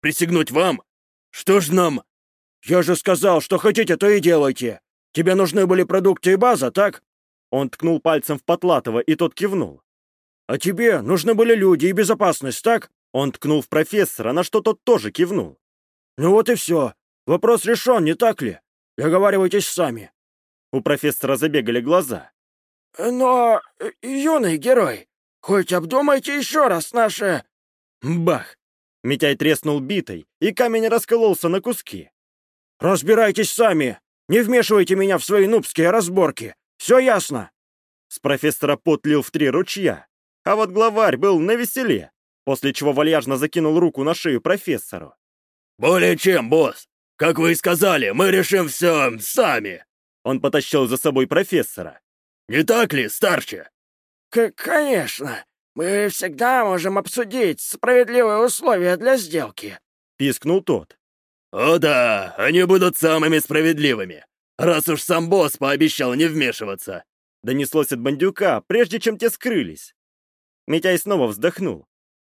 Присягнуть вам? Что ж нам...» «Я же сказал, что хотите, то и делайте. Тебе нужны были продукты и база, так?» Он ткнул пальцем в Потлатова, и тот кивнул. «А тебе нужны были люди и безопасность, так?» Он ткнул в профессора, на что тот тоже кивнул. «Ну вот и все. Вопрос решен, не так ли? Договаривайтесь сами». У профессора забегали глаза. «Но, э, юный герой, хоть обдумайте еще раз наше...» Бах! Митяй треснул битой, и камень раскололся на куски. «Разбирайтесь сами! Не вмешивайте меня в свои нубские разборки! Все ясно!» С профессора пот лил в три ручья, а вот главарь был на веселе, после чего вальяжно закинул руку на шею профессору. «Более чем, босс! Как вы и сказали, мы решим все сами!» Он потащил за собой профессора. «Не так ли, старче?» К «Конечно! Мы всегда можем обсудить справедливые условия для сделки!» — пискнул тот. «О да, они будут самыми справедливыми, раз уж сам босс пообещал не вмешиваться!» Донеслось от бандюка, прежде чем те скрылись. Митяй снова вздохнул.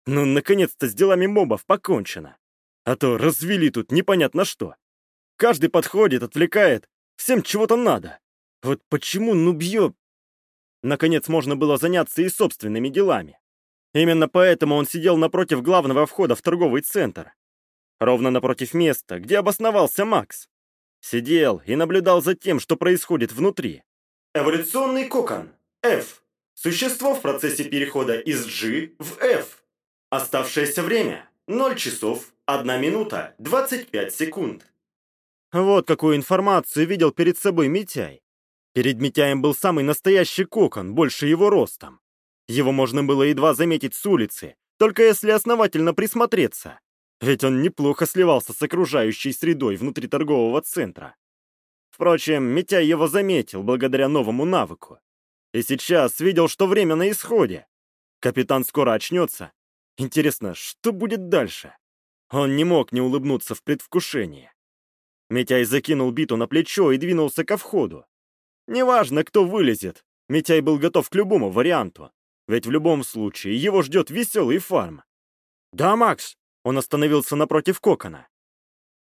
Ну, наконец-то с делами мобов покончено. А то развели тут непонятно что. Каждый подходит, отвлекает, всем чего-то надо. Вот почему нубьё... Наконец можно было заняться и собственными делами. Именно поэтому он сидел напротив главного входа в торговый центр. Ровно напротив места, где обосновался Макс. Сидел и наблюдал за тем, что происходит внутри. Эволюционный кокон. F. Существо в процессе перехода из G в F. Оставшееся время 0 часов 1 минута 25 секунд. Вот какую информацию видел перед собой Митяй. Перед Митяем был самый настоящий кокон, больше его ростом. Его можно было едва заметить с улицы, только если основательно присмотреться. Ведь он неплохо сливался с окружающей средой внутри торгового центра. Впрочем, Митяй его заметил благодаря новому навыку. И сейчас видел, что время на исходе. Капитан скоро очнется. Интересно, что будет дальше? Он не мог не улыбнуться в предвкушении. Митяй закинул биту на плечо и двинулся ко входу. Неважно, кто вылезет, Митяй был готов к любому варианту. Ведь в любом случае его ждет веселый фарм. «Да, Макс!» Он остановился напротив кокона.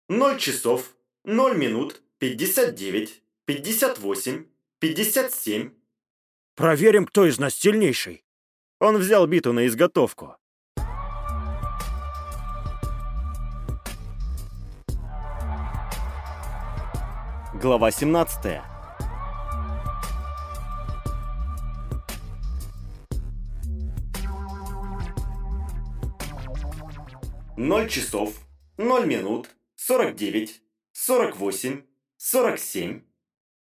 «Ноль часов, ноль минут, пятьдесят девять, пятьдесят восемь, пятьдесят семь». «Проверим, кто из нас сильнейший!» Он взял биту на изготовку. Глава 17 Ноль часов, ноль минут, сорок девять, сорок восемь, сорок семь.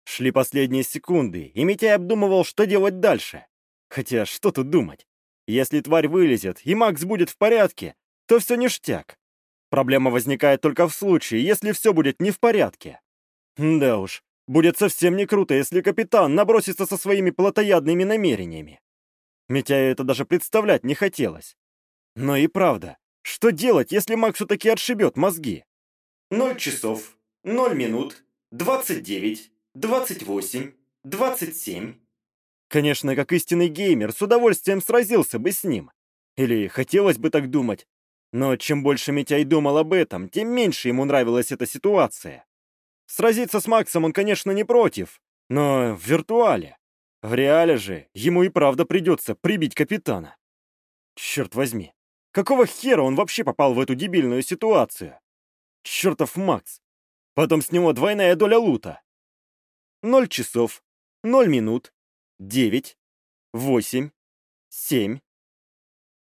Шли последние секунды, и Митяй обдумывал, что делать дальше. Хотя, что тут думать? Если тварь вылезет, и Макс будет в порядке, то все ништяк. Проблема возникает только в случае, если все будет не в порядке. Да уж, будет совсем не круто, если капитан набросится со своими плотоядными намерениями. Митяю это даже представлять не хотелось. Но и правда, что делать, если Максу таки отшибет мозги? Ноль часов, ноль минут, двадцать девять, двадцать восемь, двадцать семь. Конечно, как истинный геймер, с удовольствием сразился бы с ним. Или хотелось бы так думать. Но чем больше Митяй думал об этом, тем меньше ему нравилась эта ситуация. Сразиться с Максом он, конечно, не против, но в виртуале. В реале же ему и правда придется прибить капитана. Черт возьми, Какого хера он вообще попал в эту дебильную ситуацию? Чертов Макс. Потом с него двойная доля лута. Ноль часов, ноль минут, девять, восемь, семь.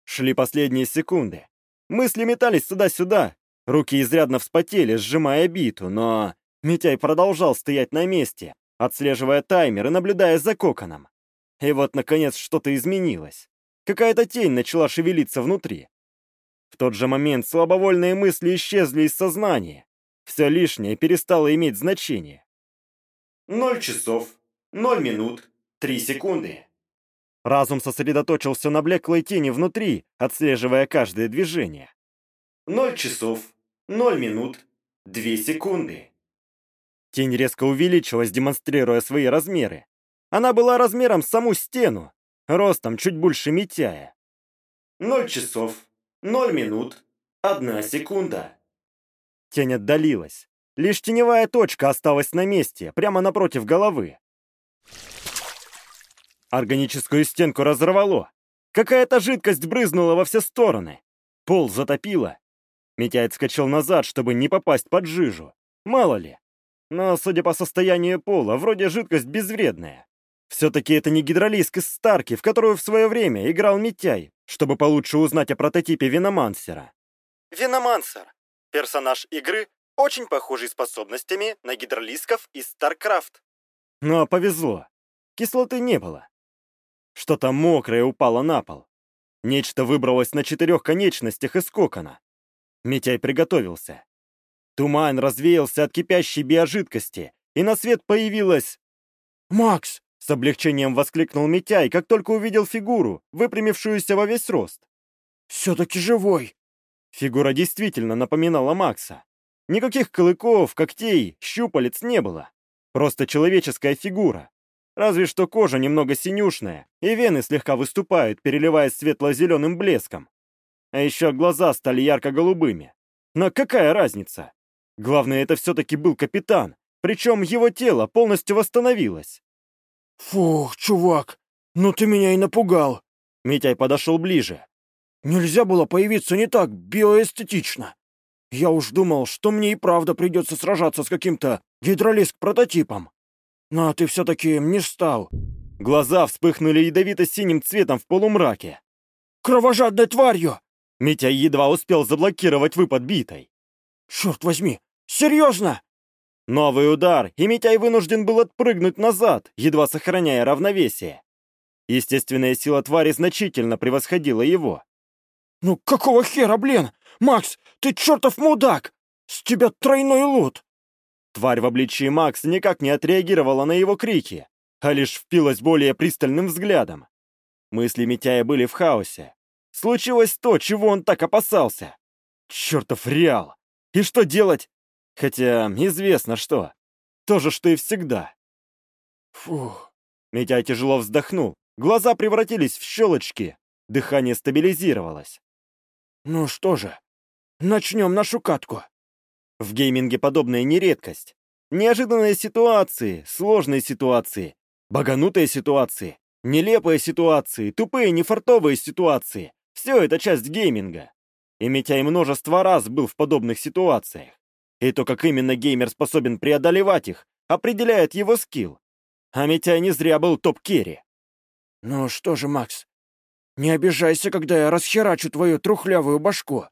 Шли последние секунды. Мысли метались туда-сюда. Руки изрядно вспотели, сжимая биту, но... Митяй продолжал стоять на месте, отслеживая таймер и наблюдая за коконом. И вот, наконец, что-то изменилось. Какая-то тень начала шевелиться внутри. В тот же момент слабовольные мысли исчезли из сознания. Все лишнее перестало иметь значение. Ноль часов, ноль минут, три секунды. Разум сосредоточился на блеклой тени внутри, отслеживая каждое движение. Ноль часов, ноль минут, две секунды. Тень резко увеличилась, демонстрируя свои размеры. Она была размером с саму стену, ростом чуть больше Митяя. Ноль часов, Ноль минут, одна секунда. Тень отдалилась. Лишь теневая точка осталась на месте, прямо напротив головы. Органическую стенку разорвало. Какая-то жидкость брызнула во все стороны. Пол затопило. Митяй отскочил назад, чтобы не попасть под жижу. Мало ли. Но, судя по состоянию пола, вроде жидкость безвредная. Все-таки это не гидролиск из Старки, в которую в свое время играл Митяй, чтобы получше узнать о прототипе Виномансера. Виномансер. Персонаж игры, очень похожий способностями на гидролисков из StarCraft. Но повезло. Кислоты не было. Что-то мокрое упало на пол. Нечто выбралось на четырех конечностях из кокона. Митяй приготовился. Туман развеялся от кипящей биожидкости, и на свет появилась... «Макс!» — с облегчением воскликнул Митяй, как только увидел фигуру, выпрямившуюся во весь рост. «Все-таки живой!» Фигура действительно напоминала Макса. Никаких клыков, когтей, щупалец не было. Просто человеческая фигура. Разве что кожа немного синюшная, и вены слегка выступают, переливаясь светло-зеленым блеском. А еще глаза стали ярко-голубыми. Но какая разница? Главное, это все-таки был капитан, причем его тело полностью восстановилось. «Фух, чувак, ну ты меня и напугал!» Митяй подошел ближе. Нельзя было появиться не так биоэстетично. Я уж думал, что мне и правда придется сражаться с каким-то гидролиск-прототипом. Но ты все-таки не стал. Глаза вспыхнули ядовито-синим цветом в полумраке. Кровожадной тварью! Митя едва успел заблокировать выпад битой. Черт возьми, серьезно? Новый удар, и Митяй вынужден был отпрыгнуть назад, едва сохраняя равновесие. Естественная сила твари значительно превосходила его. «Ну какого хера, блин? Макс, ты чертов мудак! С тебя тройной лут!» Тварь в обличии Макс никак не отреагировала на его крики, а лишь впилась более пристальным взглядом. Мысли Митяя были в хаосе. Случилось то, чего он так опасался. Чертов реал! И что делать? Хотя известно что. То же, что и всегда. Фух. Митяй тяжело вздохнул. Глаза превратились в щелочки. Дыхание стабилизировалось. Ну что же, начнем нашу катку. В гейминге подобная не редкость. Неожиданные ситуации, сложные ситуации, баганутые ситуации, нелепые ситуации, тупые нефартовые ситуации. Все это часть гейминга. И Митяй множество раз был в подобных ситуациях. И то, как именно геймер способен преодолевать их, определяет его скилл. А Митяй не зря был top-carry. Ну что же, Макс, не обижайся, когда я расхерачу твою трухлявую башку.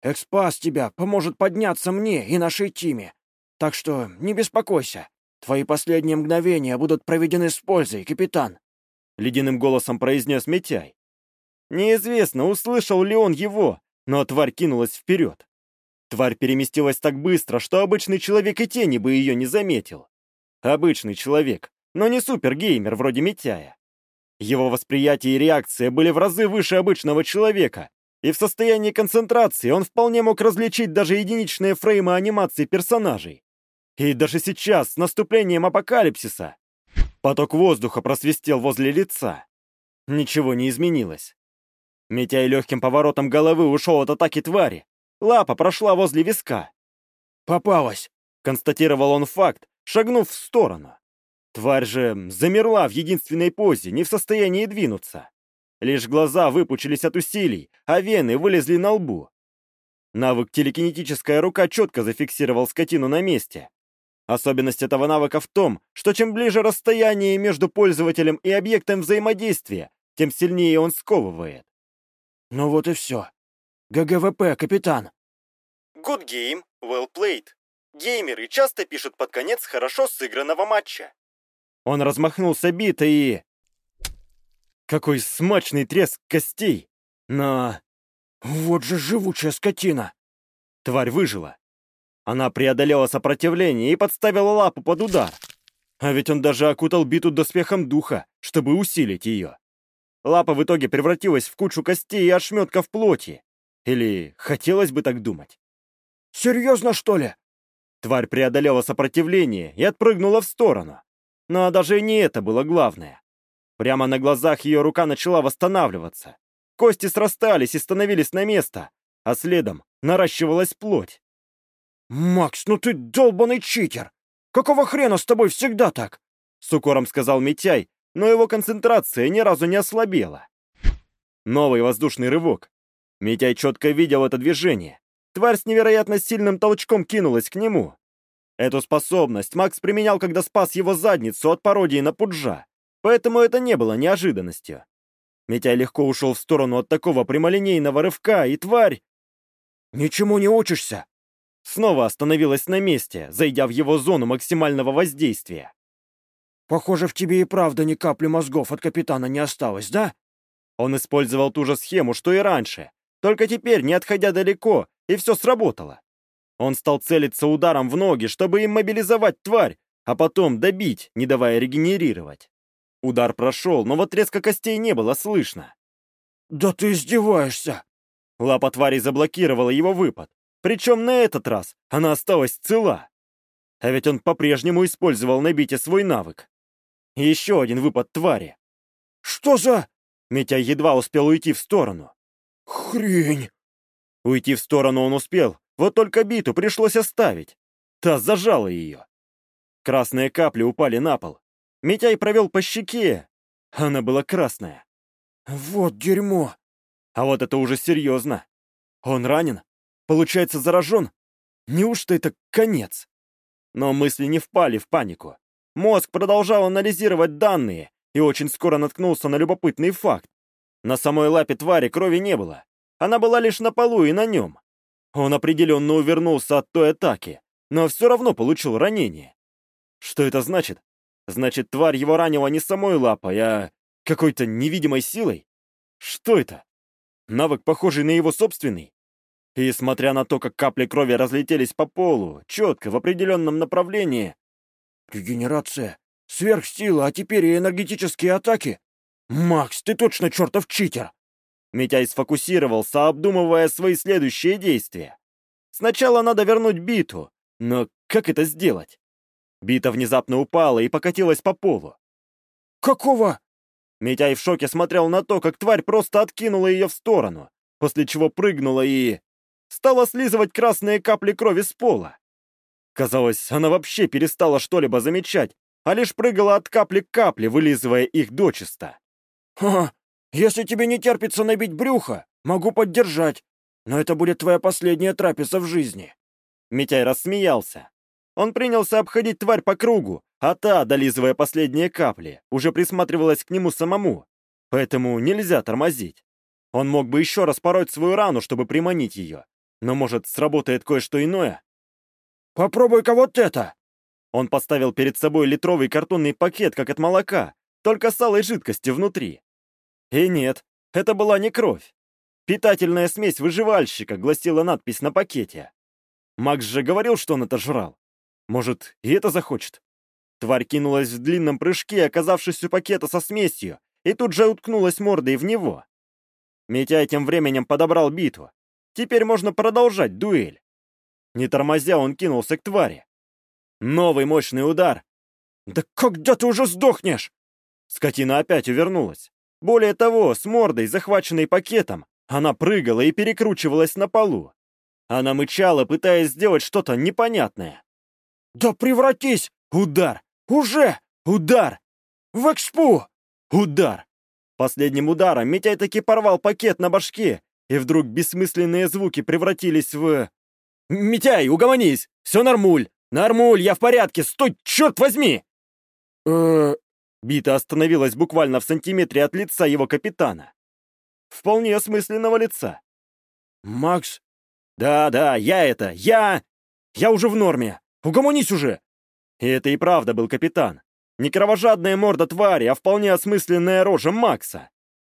Экспа с тебя поможет подняться мне и нашей тиме. Так что не беспокойся. Твои последние мгновения будут проведены с пользой, капитан. Ледяным голосом произнес Митяй. Неизвестно, услышал ли он его, но тварь кинулась вперед. Тварь переместилась так быстро, что обычный человек и тени бы ее не заметил. Обычный человек, но не супергеймер вроде Митяя. Его восприятие и реакция были в разы выше обычного человека, и в состоянии концентрации он вполне мог различить даже единичные фреймы анимации персонажей. И даже сейчас, с наступлением апокалипсиса, поток воздуха просвистел возле лица. Ничего не изменилось. Митяй легким поворотом головы ушел от атаки твари. Лапа прошла возле виска. «Попалась!» — констатировал он факт, шагнув в сторону. Тварь же замерла в единственной позе, не в состоянии двинуться. Лишь глаза выпучились от усилий, а вены вылезли на лбу. Навык телекинетическая рука четко зафиксировал скотину на месте. Особенность этого навыка в том, что чем ближе расстояние между пользователем и объектом взаимодействия, тем сильнее он сковывает. Ну вот и все. ГГВП, капитан. Good game, well played. Геймеры часто пишут под конец хорошо сыгранного матча. Он размахнулся битой и... Какой смачный треск костей! Но... Вот же живучая скотина! Тварь выжила. Она преодолела сопротивление и подставила лапу под удар. А ведь он даже окутал биту доспехом духа, чтобы усилить ее. Лапа в итоге превратилась в кучу костей и ошметков плоти. Или хотелось бы так думать. «Серьезно, что ли?» Тварь преодолела сопротивление и отпрыгнула в сторону. Но даже не это было главное. Прямо на глазах ее рука начала восстанавливаться. Кости срастались и становились на место, а следом наращивалась плоть. «Макс, ну ты долбаный читер! Какого хрена с тобой всегда так?» С укором сказал Митяй, но его концентрация ни разу не ослабела. Новый воздушный рывок. Митяй четко видел это движение. Тварь с невероятно сильным толчком кинулась к нему. Эту способность Макс применял, когда спас его задницу от пародии на Пуджа, поэтому это не было неожиданностью. Митяй легко ушел в сторону от такого прямолинейного рывка, и тварь... «Ничему не учишься!» Снова остановилась на месте, зайдя в его зону максимального воздействия. «Похоже, в тебе и правда ни капли мозгов от капитана не осталось, да?» Он использовал ту же схему, что и раньше, только теперь, не отходя далеко, и все сработало. Он стал целиться ударом в ноги, чтобы иммобилизовать тварь, а потом добить, не давая регенерировать. Удар прошел, но вот резко костей не было слышно. «Да ты издеваешься!» Лапа твари заблокировала его выпад. Причем на этот раз она осталась цела. А ведь он по-прежнему использовал на бите свой навык. Еще один выпад твари. «Что за...» Митя едва успел уйти в сторону. «Хрень!» Уйти в сторону он успел, вот только биту пришлось оставить. Та зажала ее. Красные капли упали на пол. Митяй провел по щеке. Она была красная. «Вот дерьмо!» А вот это уже серьезно. Он ранен? Получается, заражен? Неужто это конец? Но мысли не впали в панику. Мозг продолжал анализировать данные и очень скоро наткнулся на любопытный факт. На самой лапе твари крови не было. Она была лишь на полу и на нем. Он определенно увернулся от той атаки, но все равно получил ранение. Что это значит? Значит, тварь его ранила не самой лапой, а какой-то невидимой силой? Что это? Навык, похожий на его собственный? И, смотря на то, как капли крови разлетелись по полу, четко, в определенном направлении... Регенерация, сверхсила, а теперь и энергетические атаки? Макс, ты точно чертов читер! Митяй сфокусировался, обдумывая свои следующие действия. Сначала надо вернуть биту, но как это сделать? Бита внезапно упала и покатилась по полу. «Какого?» Митяй в шоке смотрел на то, как тварь просто откинула ее в сторону, после чего прыгнула и... стала слизывать красные капли крови с пола. Казалось, она вообще перестала что-либо замечать, а лишь прыгала от капли к капле, вылизывая их дочисто. «Ха, если тебе не терпится набить брюхо, могу поддержать, но это будет твоя последняя трапеза в жизни». Митяй рассмеялся. Он принялся обходить тварь по кругу, а та, долизывая последние капли, уже присматривалась к нему самому. Поэтому нельзя тормозить. Он мог бы еще раз пороть свою рану, чтобы приманить ее. Но, может, сработает кое-что иное? «Попробуй-ка вот это!» Он поставил перед собой литровый картонный пакет, как от молока, только с алой жидкостью внутри. И нет, это была не кровь. Питательная смесь выживальщика, гласила надпись на пакете. Макс же говорил, что он это жрал. Может, и это захочет? Тварь кинулась в длинном прыжке, оказавшись у пакета со смесью, и тут же уткнулась мордой в него. Митяй тем временем подобрал биту. Теперь можно продолжать дуэль. Не тормозя, он кинулся к твари. Новый мощный удар. «Да когда ты уже сдохнешь?» Скотина опять увернулась. Более того, с мордой, захваченной пакетом, она прыгала и перекручивалась на полу. Она мычала, пытаясь сделать что-то непонятное. «Да превратись! Удар! Уже! Удар! В экспу! Удар!» Последним ударом Митяй таки порвал пакет на башке, и вдруг бессмысленные звуки превратились в... «Митяй, угомонись! Все нормуль! Нормуль, я в порядке! Стой, черт возьми!» э Бита остановилась буквально в сантиметре от лица его капитана. Вполне осмысленного лица. «Макс?» «Да-да, я это, я... Я уже в норме. Угомонись уже!» И это и правда был капитан. Не кровожадная морда твари, а вполне осмысленная рожа Макса.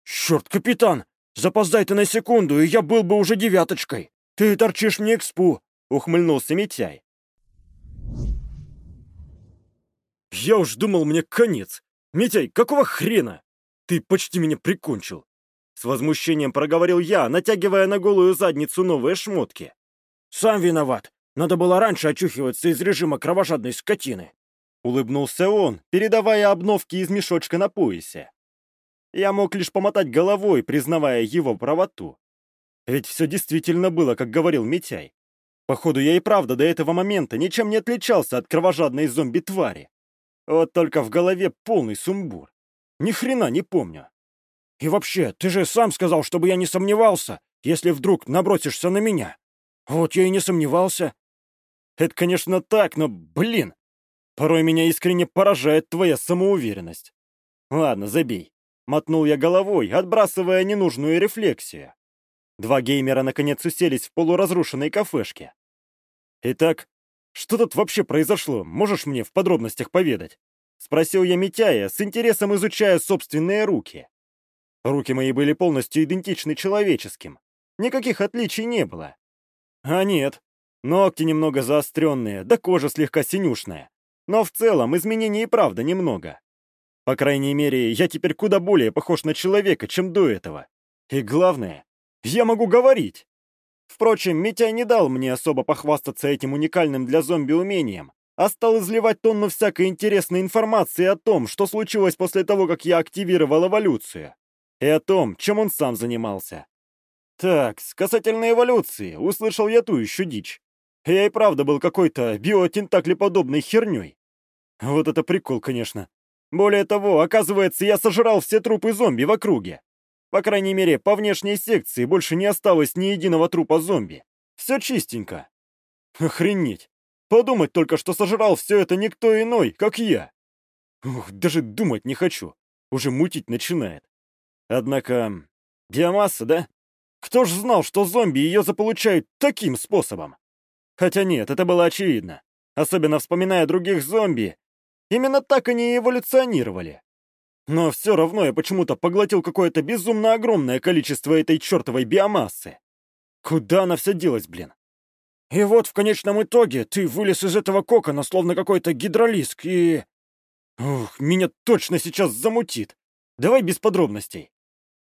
«Черт, капитан! Запоздай ты на секунду, и я был бы уже девяточкой! Ты торчишь мне экспу!» — ухмыльнулся Митяй. «Я уж думал, мне конец. Митяй, какого хрена? Ты почти меня прикончил!» С возмущением проговорил я, натягивая на голую задницу новые шмотки. «Сам виноват. Надо было раньше очухиваться из режима кровожадной скотины». Улыбнулся он, передавая обновки из мешочка на поясе. Я мог лишь помотать головой, признавая его правоту. Ведь все действительно было, как говорил Митяй. Походу, я и правда до этого момента ничем не отличался от кровожадной зомби-твари. Вот только в голове полный сумбур. Ни хрена не помню. И вообще, ты же сам сказал, чтобы я не сомневался, если вдруг набросишься на меня. Вот я и не сомневался. Это, конечно, так, но, блин, порой меня искренне поражает твоя самоуверенность. Ладно, забей. Мотнул я головой, отбрасывая ненужную рефлексию. Два геймера наконец уселись в полуразрушенной кафешке. Итак, что тут вообще произошло, можешь мне в подробностях поведать? Спросил я Митяя, с интересом изучая собственные руки. Руки мои были полностью идентичны человеческим. Никаких отличий не было. А нет, ногти немного заостренные, да кожа слегка синюшная. Но в целом изменений и правда немного. По крайней мере, я теперь куда более похож на человека, чем до этого. И главное, я могу говорить. Впрочем, Митяй не дал мне особо похвастаться этим уникальным для зомби умением, а стал изливать тонну всякой интересной информации о том, что случилось после того, как я активировал эволюцию, и о том, чем он сам занимался. Так, касательно эволюции, услышал я ту еще дичь. Я и правда был какой-то биотентаклеподобной херней. Вот это прикол, конечно. Более того, оказывается, я сожрал все трупы зомби в округе. По крайней мере, по внешней секции больше не осталось ни единого трупа зомби. Все чистенько. Охренеть. Подумать только, что сожрал все это никто иной, как я. Ух, даже думать не хочу. Уже мутить начинает. Однако... Биомасса, да? Кто ж знал, что зомби ее заполучают таким способом? Хотя нет, это было очевидно. Особенно вспоминая других зомби, Именно так они и эволюционировали. Но все равно я почему-то поглотил какое-то безумно огромное количество этой чертовой биомассы. Куда она все делась, блин? И вот в конечном итоге ты вылез из этого кокона, словно какой-то гидролиск, и... Ух, меня точно сейчас замутит. Давай без подробностей.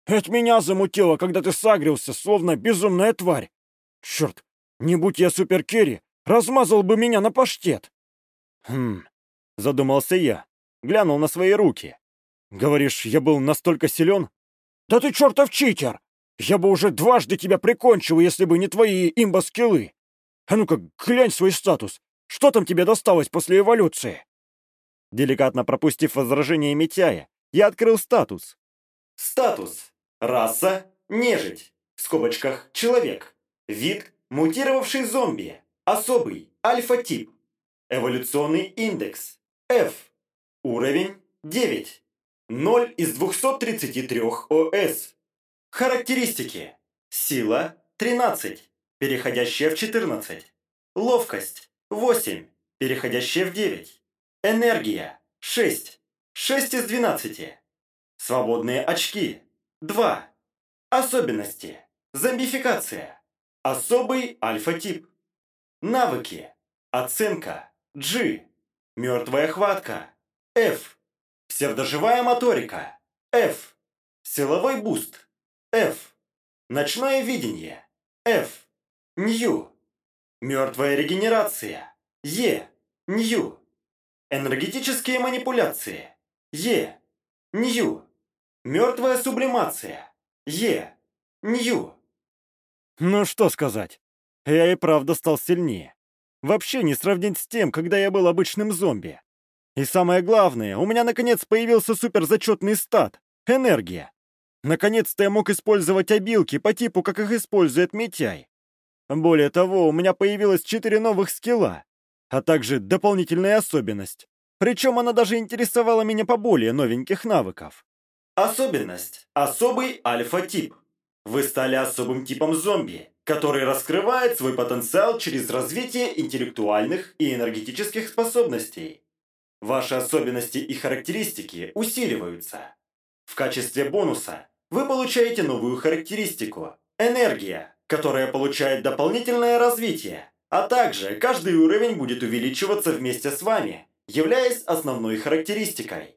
Это меня замутило, когда ты сагрился, словно безумная тварь. Черт, не будь я супер Керри, размазал бы меня на паштет. Хм, Задумался я. Глянул на свои руки. Говоришь, я был настолько силен? Да ты чертов читер! Я бы уже дважды тебя прикончил, если бы не твои имбо-скиллы. А ну-ка, глянь свой статус. Что там тебе досталось после эволюции? Деликатно пропустив возражение Митяя, я открыл статус. Статус. Раса. Нежить. В скобочках. Человек. Вид. Мутировавший зомби. Особый. Альфа-тип. Эволюционный индекс. F. Уровень 9. 0 из 233 ОС. Характеристики. Сила 13, переходящая в 14. Ловкость 8, переходящая в 9. Энергия 6, 6 из 12. Свободные очки 2. Особенности. Зомбификация. Особый альфа-тип. Навыки. Оценка G. Мертвая хватка. F. Псевдоживая моторика. F. Силовой буст. F. Ночное видение. F. New. Мертвая регенерация. E. New. Энергетические манипуляции. E. New. Мертвая сублимация. E. New. Ну что сказать. Я и правда стал сильнее. Вообще не сравнить с тем, когда я был обычным зомби. И самое главное, у меня наконец появился суперзачетный стат — энергия. Наконец-то я мог использовать обилки по типу, как их использует Митяй. Более того, у меня появилось четыре новых скилла, а также дополнительная особенность. Причем она даже интересовала меня по более новеньких навыков. Особенность. Особый альфа-тип. Вы стали особым типом зомби который раскрывает свой потенциал через развитие интеллектуальных и энергетических способностей. Ваши особенности и характеристики усиливаются. В качестве бонуса вы получаете новую характеристику – энергия, которая получает дополнительное развитие, а также каждый уровень будет увеличиваться вместе с вами, являясь основной характеристикой.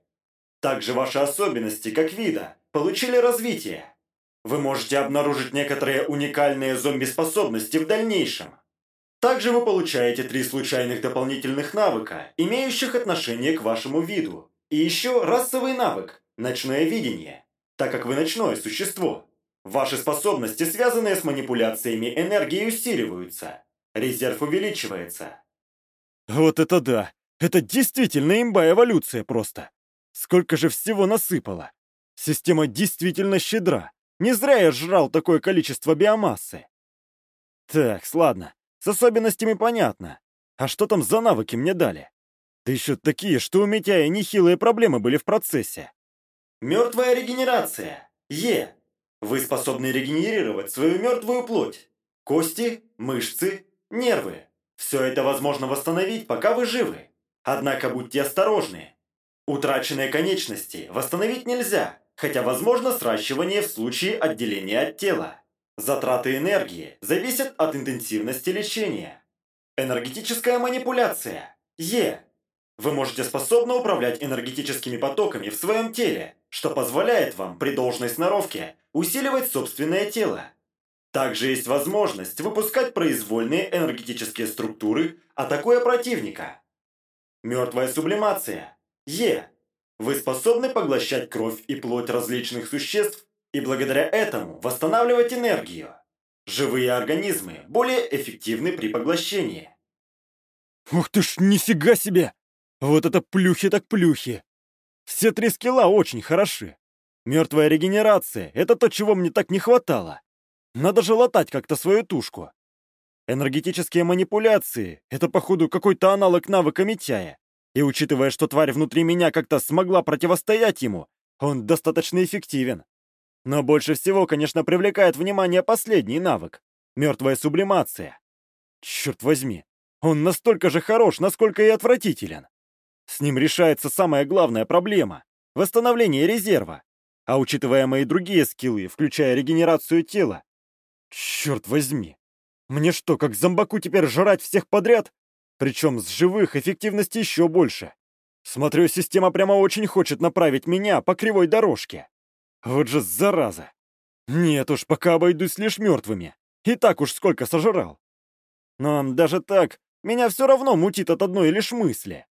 Также ваши особенности как вида получили развитие, вы можете обнаружить некоторые уникальные зомби-способности в дальнейшем. Также вы получаете три случайных дополнительных навыка, имеющих отношение к вашему виду. И еще расовый навык – ночное видение, так как вы ночное существо. Ваши способности, связанные с манипуляциями энергии, усиливаются. Резерв увеличивается. Вот это да! Это действительно имба эволюция просто! Сколько же всего насыпало! Система действительно щедра. Не зря я жрал такое количество биомассы. Так, ладно. С особенностями понятно. А что там за навыки мне дали? Да еще такие, что у Митяя нехилые проблемы были в процессе. Мертвая регенерация. Е. Вы способны регенерировать свою мертвую плоть. Кости, мышцы, нервы. Все это возможно восстановить, пока вы живы. Однако будьте осторожны. Утраченные конечности восстановить нельзя, хотя возможно сращивание в случае отделения от тела. Затраты энергии зависят от интенсивности лечения. Энергетическая манипуляция. Е. Вы можете способно управлять энергетическими потоками в своем теле, что позволяет вам при должной сноровке усиливать собственное тело. Также есть возможность выпускать произвольные энергетические структуры, атакуя противника. Мертвая сублимация. Е. Вы способны поглощать кровь и плоть различных существ и благодаря этому восстанавливать энергию. Живые организмы более эффективны при поглощении. Ух ты ж, нифига себе! Вот это плюхи так плюхи! Все три скилла очень хороши. Мертвая регенерация — это то, чего мне так не хватало. Надо же латать как-то свою тушку. Энергетические манипуляции — это, походу, какой-то аналог навыка Митяя. И учитывая, что тварь внутри меня как-то смогла противостоять ему, он достаточно эффективен. Но больше всего, конечно, привлекает внимание последний навык — мертвая сублимация. Черт возьми, он настолько же хорош, насколько и отвратителен. С ним решается самая главная проблема — восстановление резерва. А учитывая мои другие скиллы, включая регенерацию тела, черт возьми, мне что, как зомбаку теперь жрать всех подряд? Причем с живых эффективности еще больше. Смотрю, система прямо очень хочет направить меня по кривой дорожке. Вот же зараза. Нет уж, пока обойдусь лишь мертвыми. И так уж сколько сожрал. Но даже так, меня все равно мутит от одной лишь мысли.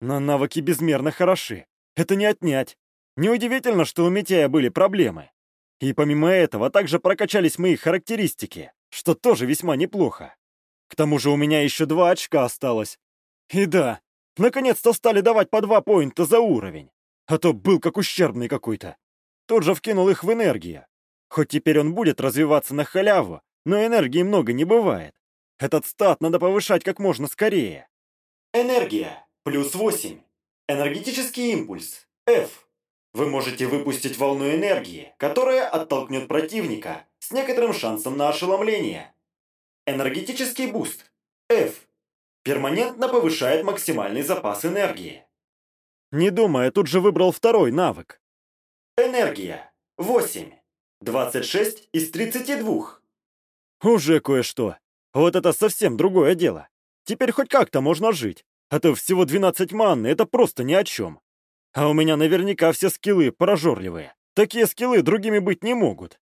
Но навыки безмерно хороши. Это не отнять. Неудивительно, что у Митяя были проблемы. И помимо этого также прокачались мои характеристики, что тоже весьма неплохо. К тому же у меня еще два очка осталось. И да, наконец-то стали давать по два поинта за уровень. А то был как ущербный какой-то. Тут же вкинул их в энергию. Хоть теперь он будет развиваться на халяву, но энергии много не бывает. Этот стат надо повышать как можно скорее. Энергия. Плюс 8. Энергетический импульс. F. Вы можете выпустить волну энергии, которая оттолкнет противника с некоторым шансом на ошеломление. Энергетический буст. F. Перманентно повышает максимальный запас энергии. Не думая, тут же выбрал второй навык. Энергия. 8. 26 из 32. Уже кое-что. Вот это совсем другое дело. Теперь хоть как-то можно жить. А то всего 12 маны — это просто ни о чем. А у меня наверняка все скиллы прожорливые. Такие скиллы другими быть не могут.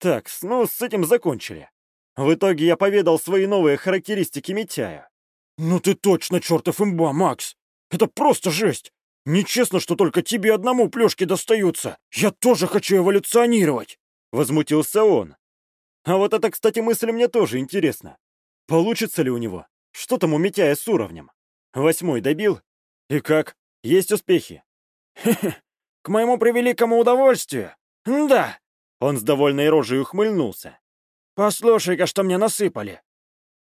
Так, ну, с этим закончили. В итоге я поведал свои новые характеристики Митяя. «Ну ты точно чертов имба, Макс! Это просто жесть! Нечестно, что только тебе одному плюшки достаются! Я тоже хочу эволюционировать!» Возмутился он. А вот это, кстати, мысль мне тоже интересна. Получится ли у него? Что там у Митяя с уровнем? Восьмой добил? И как? Есть успехи? Хе-хе, к моему превеликому удовольствию. Да. Он с довольной рожей ухмыльнулся. Послушай-ка, что мне насыпали.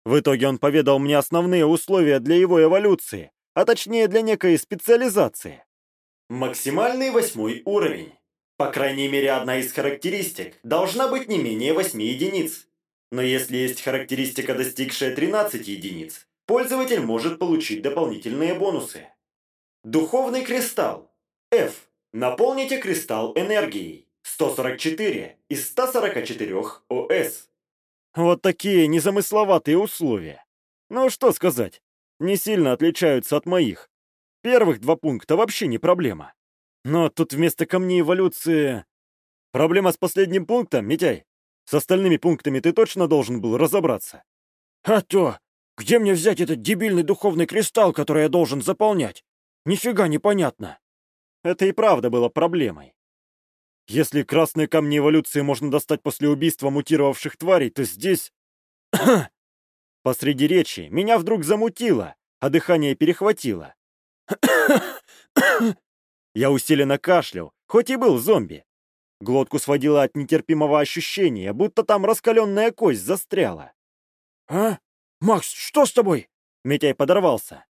В итоге он поведал мне основные условия для его эволюции, а точнее для некой специализации. Максимальный восьмой уровень. По крайней мере, одна из характеристик должна быть не менее 8 единиц. Но если есть характеристика, достигшая 13 единиц, пользователь может получить дополнительные бонусы. Духовный кристалл. F. Наполните кристалл энергией. 144 из 144 ОС. Вот такие незамысловатые условия. Ну что сказать, не сильно отличаются от моих. Первых два пункта вообще не проблема. Но тут вместо камней эволюции... Проблема с последним пунктом, Митяй. С остальными пунктами ты точно должен был разобраться. А то! Где мне взять этот дебильный духовный кристалл, который я должен заполнять? Нифига непонятно. Это и правда было проблемой. Если красные камни эволюции можно достать после убийства мутировавших тварей, то здесь... Посреди речи меня вдруг замутило, а дыхание перехватило. Я усиленно кашлял, хоть и был зомби. Глотку сводила от нетерпимого ощущения, будто там раскаленная кость застряла. «А? Макс, что с тобой?» Митяй подорвался.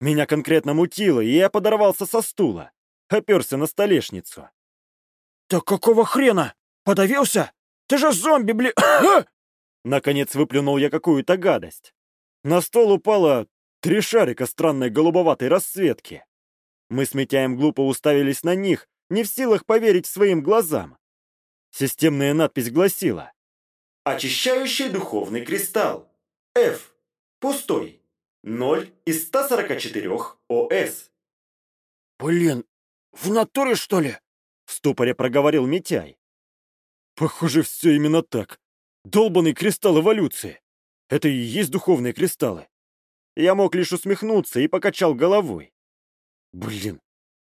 Меня конкретно мутило, и я подорвался со стула. Оперся на столешницу. «Так какого хрена? Подавился? Ты же зомби, бли...» Наконец выплюнул я какую-то гадость. На стол упало три шарика странной голубоватой расцветки. Мы с Митяем глупо уставились на них, не в силах поверить своим глазам. Системная надпись гласила Очищающий духовный кристалл. F. Пустой. 0 из 144 ОС. «Блин, в натуре, что ли?» В ступоре проговорил Митяй. Похоже, все именно так. Долбанный кристалл эволюции. Это и есть духовные кристаллы. Я мог лишь усмехнуться и покачал головой. Блин,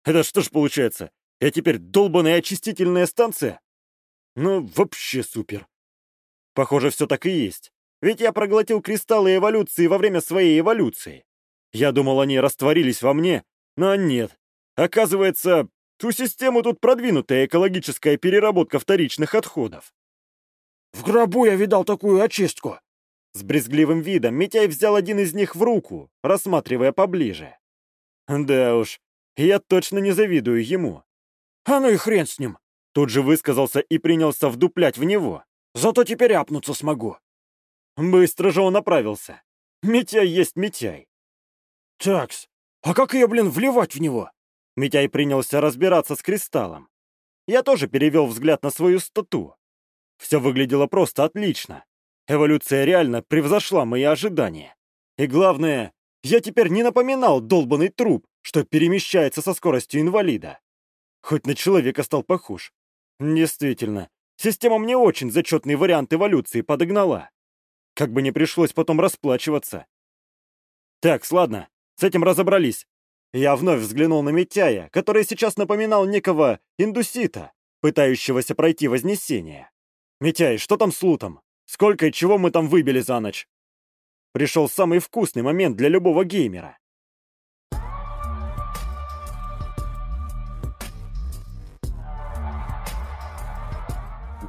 это что ж получается? Я теперь долбаная очистительная станция? Ну, вообще супер. Похоже, все так и есть. Ведь я проглотил кристаллы эволюции во время своей эволюции. Я думал, они растворились во мне, но нет. Оказывается, ту систему тут продвинутая экологическая переработка вторичных отходов. «В гробу я видал такую очистку!» С брезгливым видом Митяй взял один из них в руку, рассматривая поближе. Да уж, я точно не завидую ему. «А ну и хрен с ним!» Тут же высказался и принялся вдуплять в него. «Зато теперь апнуться смогу!» Быстро же он направился. Митяй есть Митяй. «Такс, а как ее, блин, вливать в него?» Митяй принялся разбираться с кристаллом. Я тоже перевел взгляд на свою стату. Все выглядело просто отлично. Эволюция реально превзошла мои ожидания. И главное, я теперь не напоминал долбанный труп, что перемещается со скоростью инвалида. Хоть на человека стал похож. Действительно, система мне очень зачетный вариант эволюции подогнала. Как бы не пришлось потом расплачиваться. Так, ладно, с этим разобрались. Я вновь взглянул на Митяя, который сейчас напоминал некого индусита, пытающегося пройти Вознесение. «Митяй, что там с лутом? Сколько и чего мы там выбили за ночь?» Пришел самый вкусный момент для любого геймера.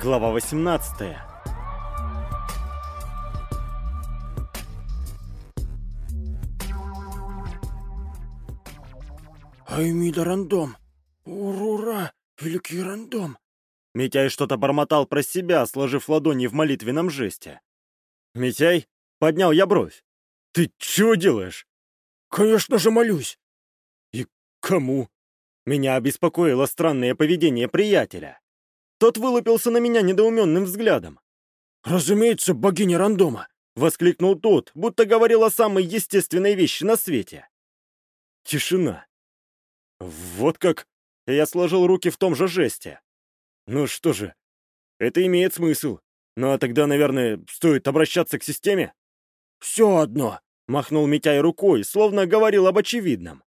Глава 18 «Аймида рандом! Урура! Великий рандом!» Митяй что-то бормотал про себя, сложив ладони в молитвенном жесте. «Митяй?» — поднял я бровь. «Ты чего делаешь?» «Конечно же молюсь!» «И кому?» Меня обеспокоило странное поведение приятеля. Тот вылупился на меня недоуменным взглядом. «Разумеется, богиня рандома!» — воскликнул тот, будто говорил о самой естественной вещи на свете. Тишина. Вот как? Я сложил руки в том же жесте. Ну что же, это имеет смысл. Ну а тогда, наверное, стоит обращаться к системе? Все одно, махнул Митяй рукой, словно говорил об очевидном.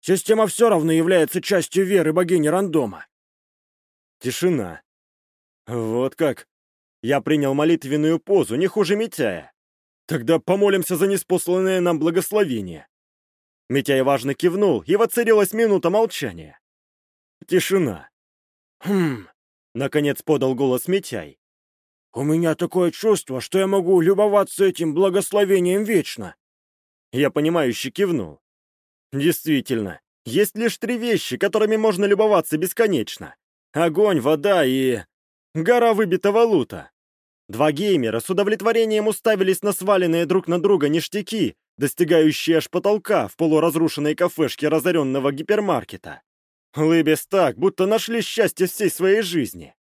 Система все равно является частью веры богини рандома. Тишина. Вот как. Я принял молитвенную позу, не хуже Митяя. Тогда помолимся за неспосланное нам благословение. Митяй важно кивнул, и воцарилась минута молчания. Тишина. «Хм...» — наконец подал голос Митяй. «У меня такое чувство, что я могу любоваться этим благословением вечно». Я понимающе кивнул. Действительно, есть лишь три вещи, которыми можно любоваться бесконечно. Огонь, вода и... гора выбитого лута. Два геймера с удовлетворением уставились на сваленные друг на друга ништяки, достигающие аж потолка в полуразрушенной кафешке разоренного гипермаркета. Лыбясь так, будто нашли счастье всей своей жизни.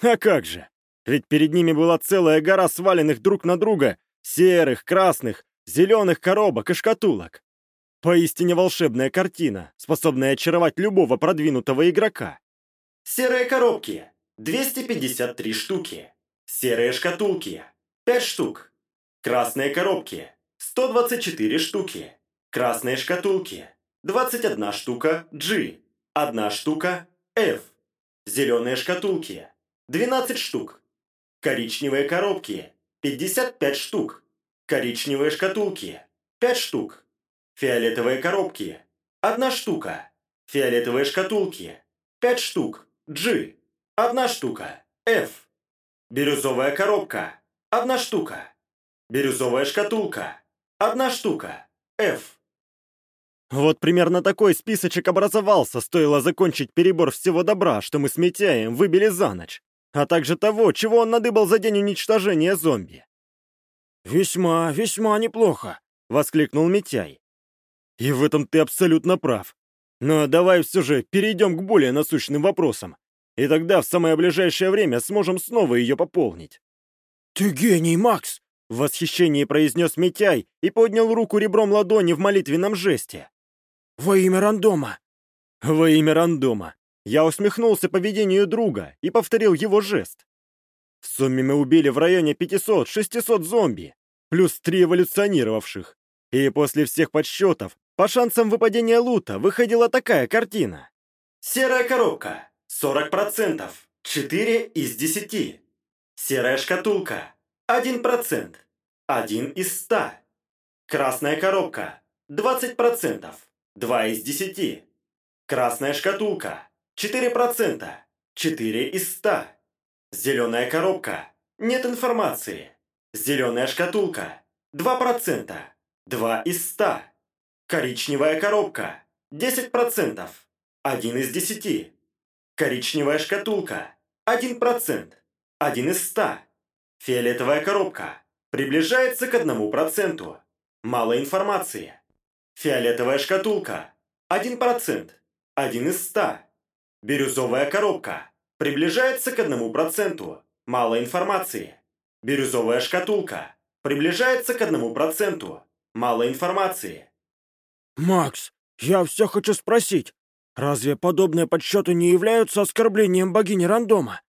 А как же? Ведь перед ними была целая гора сваленных друг на друга серых, красных, зеленых коробок и шкатулок. Поистине волшебная картина, способная очаровать любого продвинутого игрока. Серые коробки. 253 штуки. Серые шкатулки. 5 штук. Красные коробки. 124 штуки. Красные шкатулки. 21 штука G. 1 штука F. Зеленые шкатулки. 12 штук. Коричневые коробки. 55 штук. Коричневые шкатулки – 5 штук. Фиолетовые коробки – 1 штука. Фиолетовые шкатулки – 5 штук. G – 1 штука. F. Бирюзовая коробка – 1 штука. Бирюзовая шкатулка – 1 штука. F. Вот примерно такой списочек образовался, стоило закончить перебор всего добра, что мы с Митяем выбили за ночь, а также того, чего он надыбал за день уничтожения зомби. «Весьма, весьма неплохо», — воскликнул Митяй. «И в этом ты абсолютно прав. Но давай все же перейдем к более насущным вопросам, и тогда в самое ближайшее время сможем снова ее пополнить». «Ты гений, Макс!» — в восхищении произнес Митяй и поднял руку ребром ладони в молитвенном жесте. «Во имя рандома!» «Во имя рандома!» Я усмехнулся поведению друга и повторил его жест. В сумме мы убили в районе 500-600 зомби, плюс три эволюционировавших. И после всех подсчетов, по шансам выпадения лута, выходила такая картина. Серая коробка. 40%. 4 из 10. Серая шкатулка. 1%. 1 из 100. Красная коробка. 20%. 2 из 10. Красная шкатулка. 4%. 4 из 100. Зеленая коробка. Нет информации. Зеленая шкатулка. 2%. 2 из 100. Коричневая коробка. 10%. 1 из 10. Коричневая шкатулка. 1%. 1 из 100. Фиолетовая коробка. Приближается к 1%. Мало информации. Фиолетовая шкатулка. 1%. 1 из 100. Бирюзовая коробка. Приближается к 1%. Мало информации. Бирюзовая шкатулка. Приближается к 1%. Мало информации. «Макс, я все хочу спросить. Разве подобные подсчеты не являются оскорблением богини рандома?»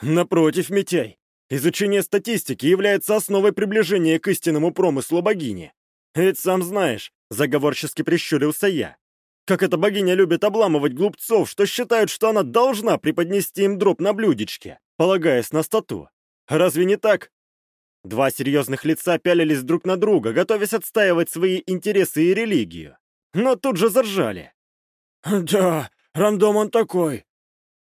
Напротив, Митяй. Изучение статистики является основой приближения к истинному промыслу богини. Ведь сам знаешь, Заговорчески прищурился я. Как эта богиня любит обламывать глупцов, что считают, что она должна преподнести им дроп на блюдечке, полагаясь на стату. Разве не так? Два серьезных лица пялились друг на друга, готовясь отстаивать свои интересы и религию. Но тут же заржали. «Да, рандом он такой».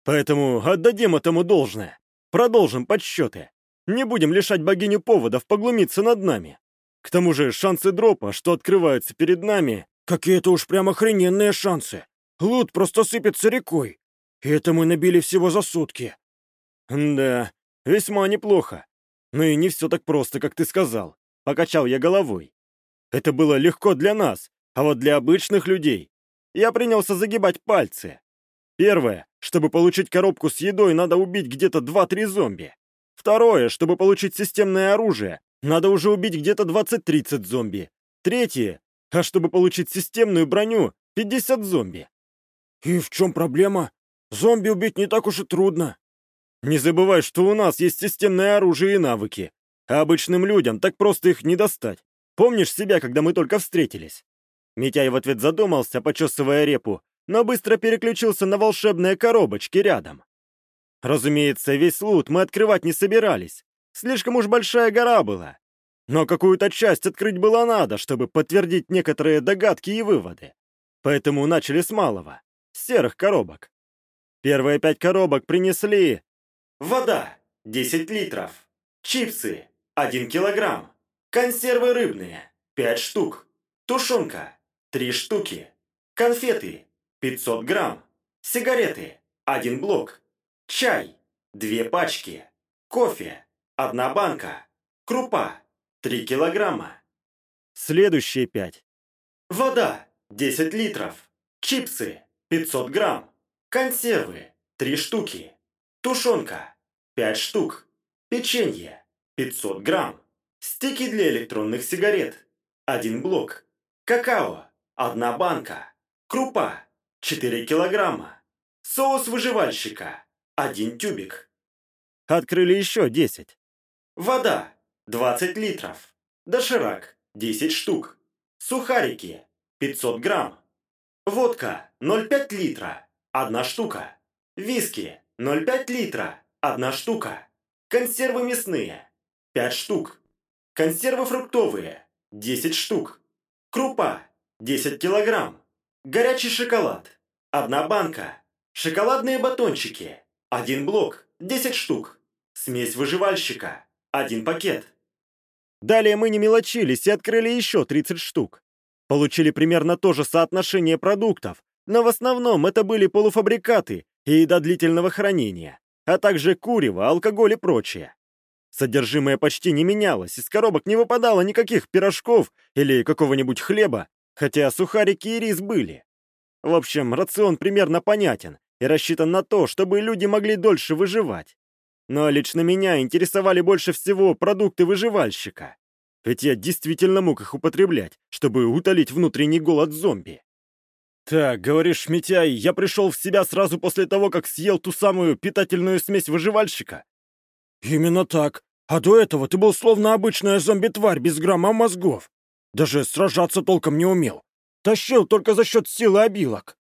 «Поэтому отдадим этому должное. Продолжим подсчеты. Не будем лишать богиню поводов поглумиться над нами. К тому же шансы дропа, что открываются перед нами... Какие-то уж прям охрененные шансы. Лут просто сыпется рекой. И это мы набили всего за сутки. Да, весьма неплохо. Но и не все так просто, как ты сказал. Покачал я головой. Это было легко для нас, а вот для обычных людей. Я принялся загибать пальцы. Первое, чтобы получить коробку с едой, надо убить где-то 2-3 зомби. Второе, чтобы получить системное оружие, надо уже убить где-то 20-30 зомби. Третье. А чтобы получить системную броню, 50 зомби. И в чем проблема? Зомби убить не так уж и трудно. Не забывай, что у нас есть системное оружие и навыки. А обычным людям так просто их не достать. Помнишь себя, когда мы только встретились? Митяй в ответ задумался, почесывая репу, но быстро переключился на волшебные коробочки рядом. Разумеется, весь лут мы открывать не собирались. Слишком уж большая гора была. Но какую-то часть открыть было надо, чтобы подтвердить некоторые догадки и выводы. Поэтому начали с малого, с серых коробок. Первые пять коробок принесли... Вода – 10 литров. Чипсы – 1 килограмм. Консервы рыбные – 5 штук. Тушенка – 3 штуки. Конфеты – 500 грамм. Сигареты – 1 блок. Чай – 2 пачки. Кофе Одна банка. Крупа. Три килограмма. Следующие пять. Вода. 10 литров. Чипсы. 500 грамм. Консервы. Три штуки. Тушенка. 5 штук. Печенье. 500 грамм. Стики для электронных сигарет. Один блок. Какао. Одна банка. Крупа. 4 килограмма. Соус выживальщика. Один тюбик. Открыли еще 10. Вода – 20 литров. Доширак – 10 штук. Сухарики – 500 грамм. Водка – 0,5 литра. Одна штука. Виски – 0,5 литра. Одна штука. Консервы мясные – 5 штук. Консервы фруктовые – 10 штук. Крупа – 10 килограмм. Горячий шоколад – одна банка. Шоколадные батончики – один блок, 10 штук. Смесь выживальщика – один пакет. Далее мы не мелочились и открыли еще 30 штук. Получили примерно то же соотношение продуктов, но в основном это были полуфабрикаты и еда длительного хранения, а также курево, алкоголь и прочее. Содержимое почти не менялось, из коробок не выпадало никаких пирожков или какого-нибудь хлеба, хотя сухарики и рис были. В общем, рацион примерно понятен и рассчитан на то, чтобы люди могли дольше выживать. Но лично меня интересовали больше всего продукты выживальщика. Ведь я действительно мог их употреблять, чтобы утолить внутренний голод зомби. «Так, говоришь, Митяй, я пришел в себя сразу после того, как съел ту самую питательную смесь выживальщика?» «Именно так. А до этого ты был словно обычная зомби-тварь без грамма мозгов. Даже сражаться толком не умел. Тащил только за счет силы обилок».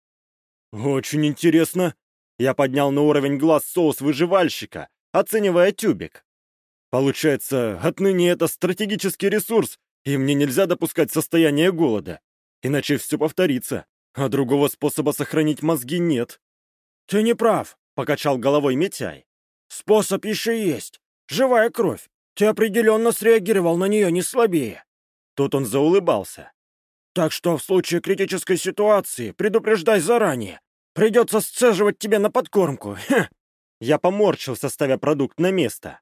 «Очень интересно». Я поднял на уровень глаз соус выживальщика, оценивая тюбик. Получается, отныне это стратегический ресурс, и мне нельзя допускать состояние голода. Иначе все повторится, а другого способа сохранить мозги нет. «Ты не прав», — покачал головой Митяй. «Способ еще есть. Живая кровь. Ты определенно среагировал на нее не слабее». Тут он заулыбался. «Так что в случае критической ситуации предупреждай заранее. Придется сцеживать тебе на подкормку. Хе. Я поморщился, ставя продукт на место.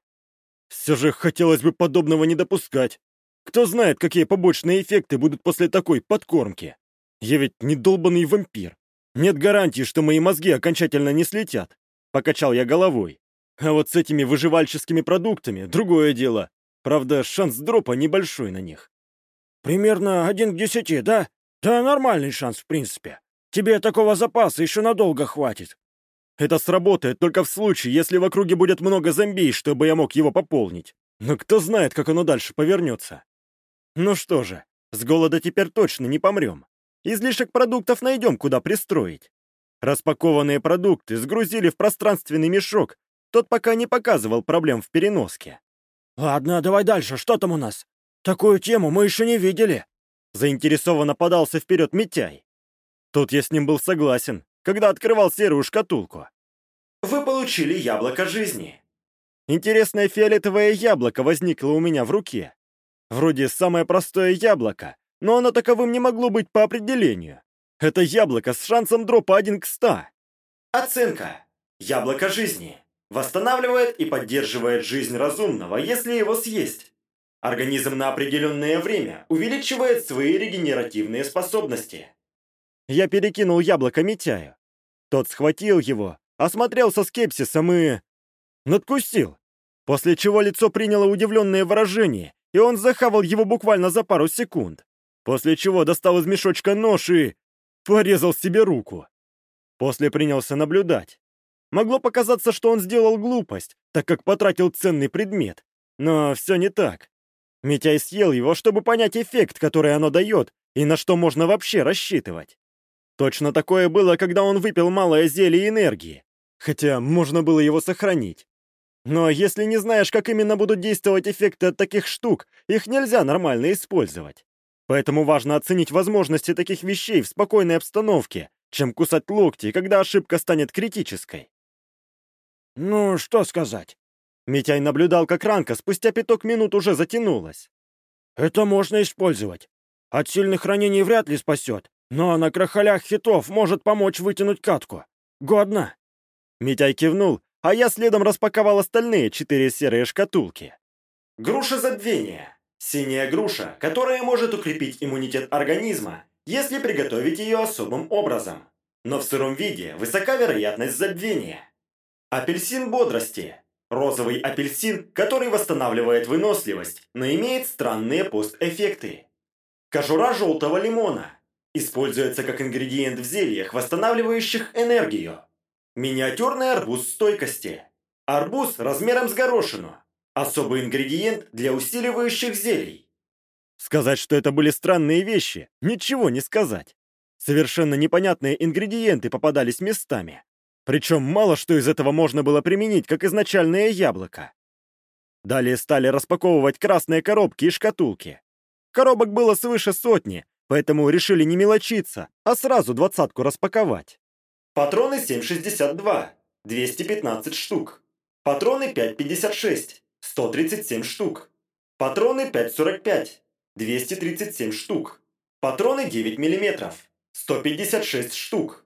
Все же хотелось бы подобного не допускать. Кто знает, какие побочные эффекты будут после такой подкормки. Я ведь не долбанный вампир. Нет гарантии, что мои мозги окончательно не слетят. Покачал я головой. А вот с этими выживальческими продуктами другое дело. Правда, шанс дропа небольшой на них. Примерно один к десяти, да? Да, нормальный шанс, в принципе. Тебе такого запаса еще надолго хватит. Это сработает только в случае, если в округе будет много зомби, чтобы я мог его пополнить. Но кто знает, как оно дальше повернется. Ну что же, с голода теперь точно не помрем. Излишек продуктов найдем, куда пристроить. Распакованные продукты сгрузили в пространственный мешок. Тот пока не показывал проблем в переноске. «Ладно, давай дальше, что там у нас? Такую тему мы еще не видели». Заинтересованно подался вперед Митяй. Тут я с ним был согласен, когда открывал серую шкатулку. Вы получили яблоко жизни. Интересное фиолетовое яблоко возникло у меня в руке. Вроде самое простое яблоко, но оно таковым не могло быть по определению. Это яблоко с шансом дропа 1 к 100. Оценка. Яблоко жизни. Восстанавливает и поддерживает жизнь разумного, если его съесть. Организм на определенное время увеличивает свои регенеративные способности. Я перекинул яблоко Митяю. Тот схватил его, осмотрел со скепсисом и... надкусил. После чего лицо приняло удивленное выражение, и он захавал его буквально за пару секунд. После чего достал из мешочка нож и... порезал себе руку. После принялся наблюдать. Могло показаться, что он сделал глупость, так как потратил ценный предмет. Но все не так. Митяй съел его, чтобы понять эффект, который оно дает, и на что можно вообще рассчитывать. Точно такое было, когда он выпил малое зелье энергии. Хотя можно было его сохранить. Но если не знаешь, как именно будут действовать эффекты от таких штук, их нельзя нормально использовать. Поэтому важно оценить возможности таких вещей в спокойной обстановке, чем кусать локти, когда ошибка станет критической. «Ну, что сказать?» Митяй наблюдал, как ранка спустя пяток минут уже затянулась. «Это можно использовать. От сильных ранений вряд ли спасет, но на крахалях хитов может помочь вытянуть катку. Годно!» Митяй кивнул, а я следом распаковал остальные четыре серые шкатулки. Груша забвения. Синяя груша, которая может укрепить иммунитет организма, если приготовить ее особым образом. Но в сыром виде высока вероятность забвения. Апельсин бодрости. Розовый апельсин, который восстанавливает выносливость, но имеет странные постэффекты. Кожура желтого лимона. Используется как ингредиент в зельях, восстанавливающих энергию. Миниатюрный арбуз стойкости. Арбуз размером с горошину. Особый ингредиент для усиливающих зелий. Сказать, что это были странные вещи, ничего не сказать. Совершенно непонятные ингредиенты попадались местами. Причем мало что из этого можно было применить, как изначальное яблоко. Далее стали распаковывать красные коробки и шкатулки. Коробок было свыше сотни, поэтому решили не мелочиться, а сразу двадцатку распаковать. Патроны 7,62, 215 штук. Патроны 5,56, 137 штук. Патроны 5,45, 237 штук. Патроны 9 мм, 156 штук.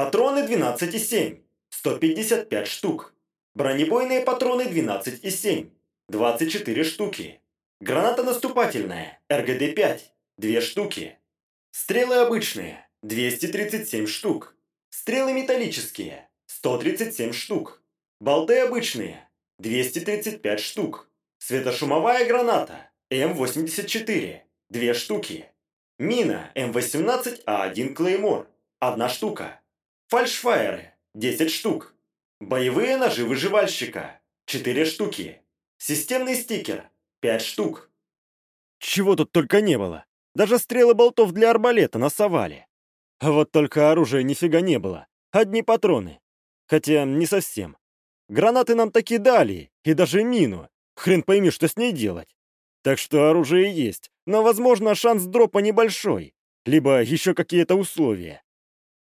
Патроны 12,7, 155 штук. Бронебойные патроны 12,7, 24 штуки. Граната наступательная, РГД-5, 2 штуки. Стрелы обычные, 237 штук. Стрелы металлические, 137 штук. Болты обычные, 235 штук. Светошумовая граната, М84, 2 штуки. Мина М18А1 Клеймор, 1 штука. Фальшфайеры, 10 штук. Боевые ножи выживальщика, 4 штуки. Системный стикер, 5 штук. Чего тут только не было. Даже стрелы болтов для арбалета насовали. А вот только оружия нифига не было. Одни патроны. Хотя не совсем. Гранаты нам таки дали, и даже мину. Хрен пойми, что с ней делать. Так что оружие есть, но, возможно, шанс дропа небольшой. Либо еще какие-то условия.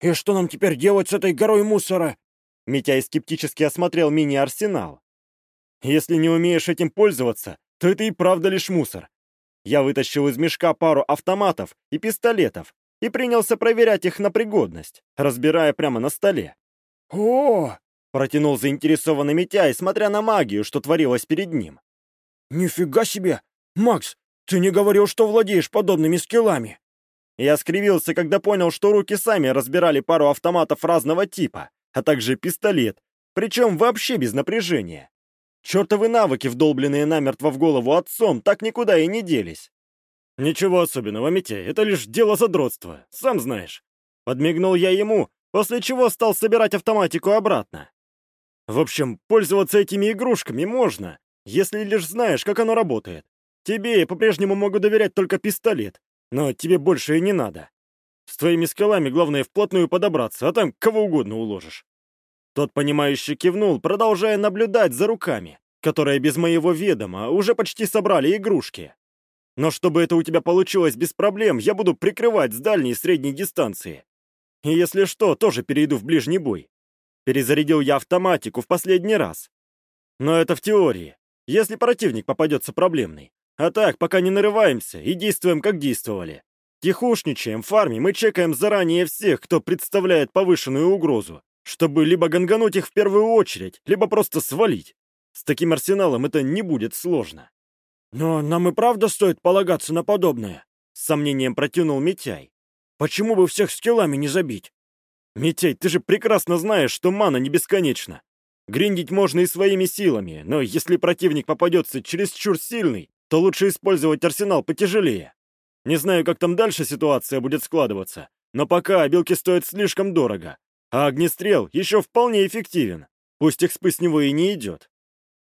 «И что нам теперь делать с этой горой мусора?» Митяй скептически осмотрел мини-арсенал. «Если не умеешь этим пользоваться, то это и правда лишь мусор. Я вытащил из мешка пару автоматов и пистолетов и принялся проверять их на пригодность, разбирая прямо на столе. «О!» — протянул заинтересованный Митяй, смотря на магию, что творилось перед ним. «Нифига себе! Макс, ты не говорил, что владеешь подобными скиллами!» Я скривился, когда понял, что руки сами разбирали пару автоматов разного типа, а также пистолет, причем вообще без напряжения. Чертовы навыки, вдолбленные намертво в голову отцом, так никуда и не делись. «Ничего особенного, Митяй, это лишь дело задротства, сам знаешь». Подмигнул я ему, после чего стал собирать автоматику обратно. В общем, пользоваться этими игрушками можно, если лишь знаешь, как оно работает. Тебе я по-прежнему могу доверять только пистолет, но тебе больше и не надо. С твоими скалами главное вплотную подобраться, а там кого угодно уложишь. Тот, понимающе кивнул, продолжая наблюдать за руками, которые без моего ведома уже почти собрали игрушки. Но чтобы это у тебя получилось без проблем, я буду прикрывать с дальней и средней дистанции. И если что, тоже перейду в ближний бой. Перезарядил я автоматику в последний раз. Но это в теории, если противник попадется проблемный. А так, пока не нарываемся и действуем, как действовали. Тихушничаем, фармим и чекаем заранее всех, кто представляет повышенную угрозу чтобы либо гангануть их в первую очередь, либо просто свалить. С таким арсеналом это не будет сложно. «Но нам и правда стоит полагаться на подобное?» С сомнением протянул Митяй. «Почему бы всех скиллами не забить?» «Митяй, ты же прекрасно знаешь, что мана не бесконечна. Гриндить можно и своими силами, но если противник попадется чересчур сильный, то лучше использовать арсенал потяжелее. Не знаю, как там дальше ситуация будет складываться, но пока обилки стоят слишком дорого, а огнестрел еще вполне эффективен, пусть экспы с и не идет.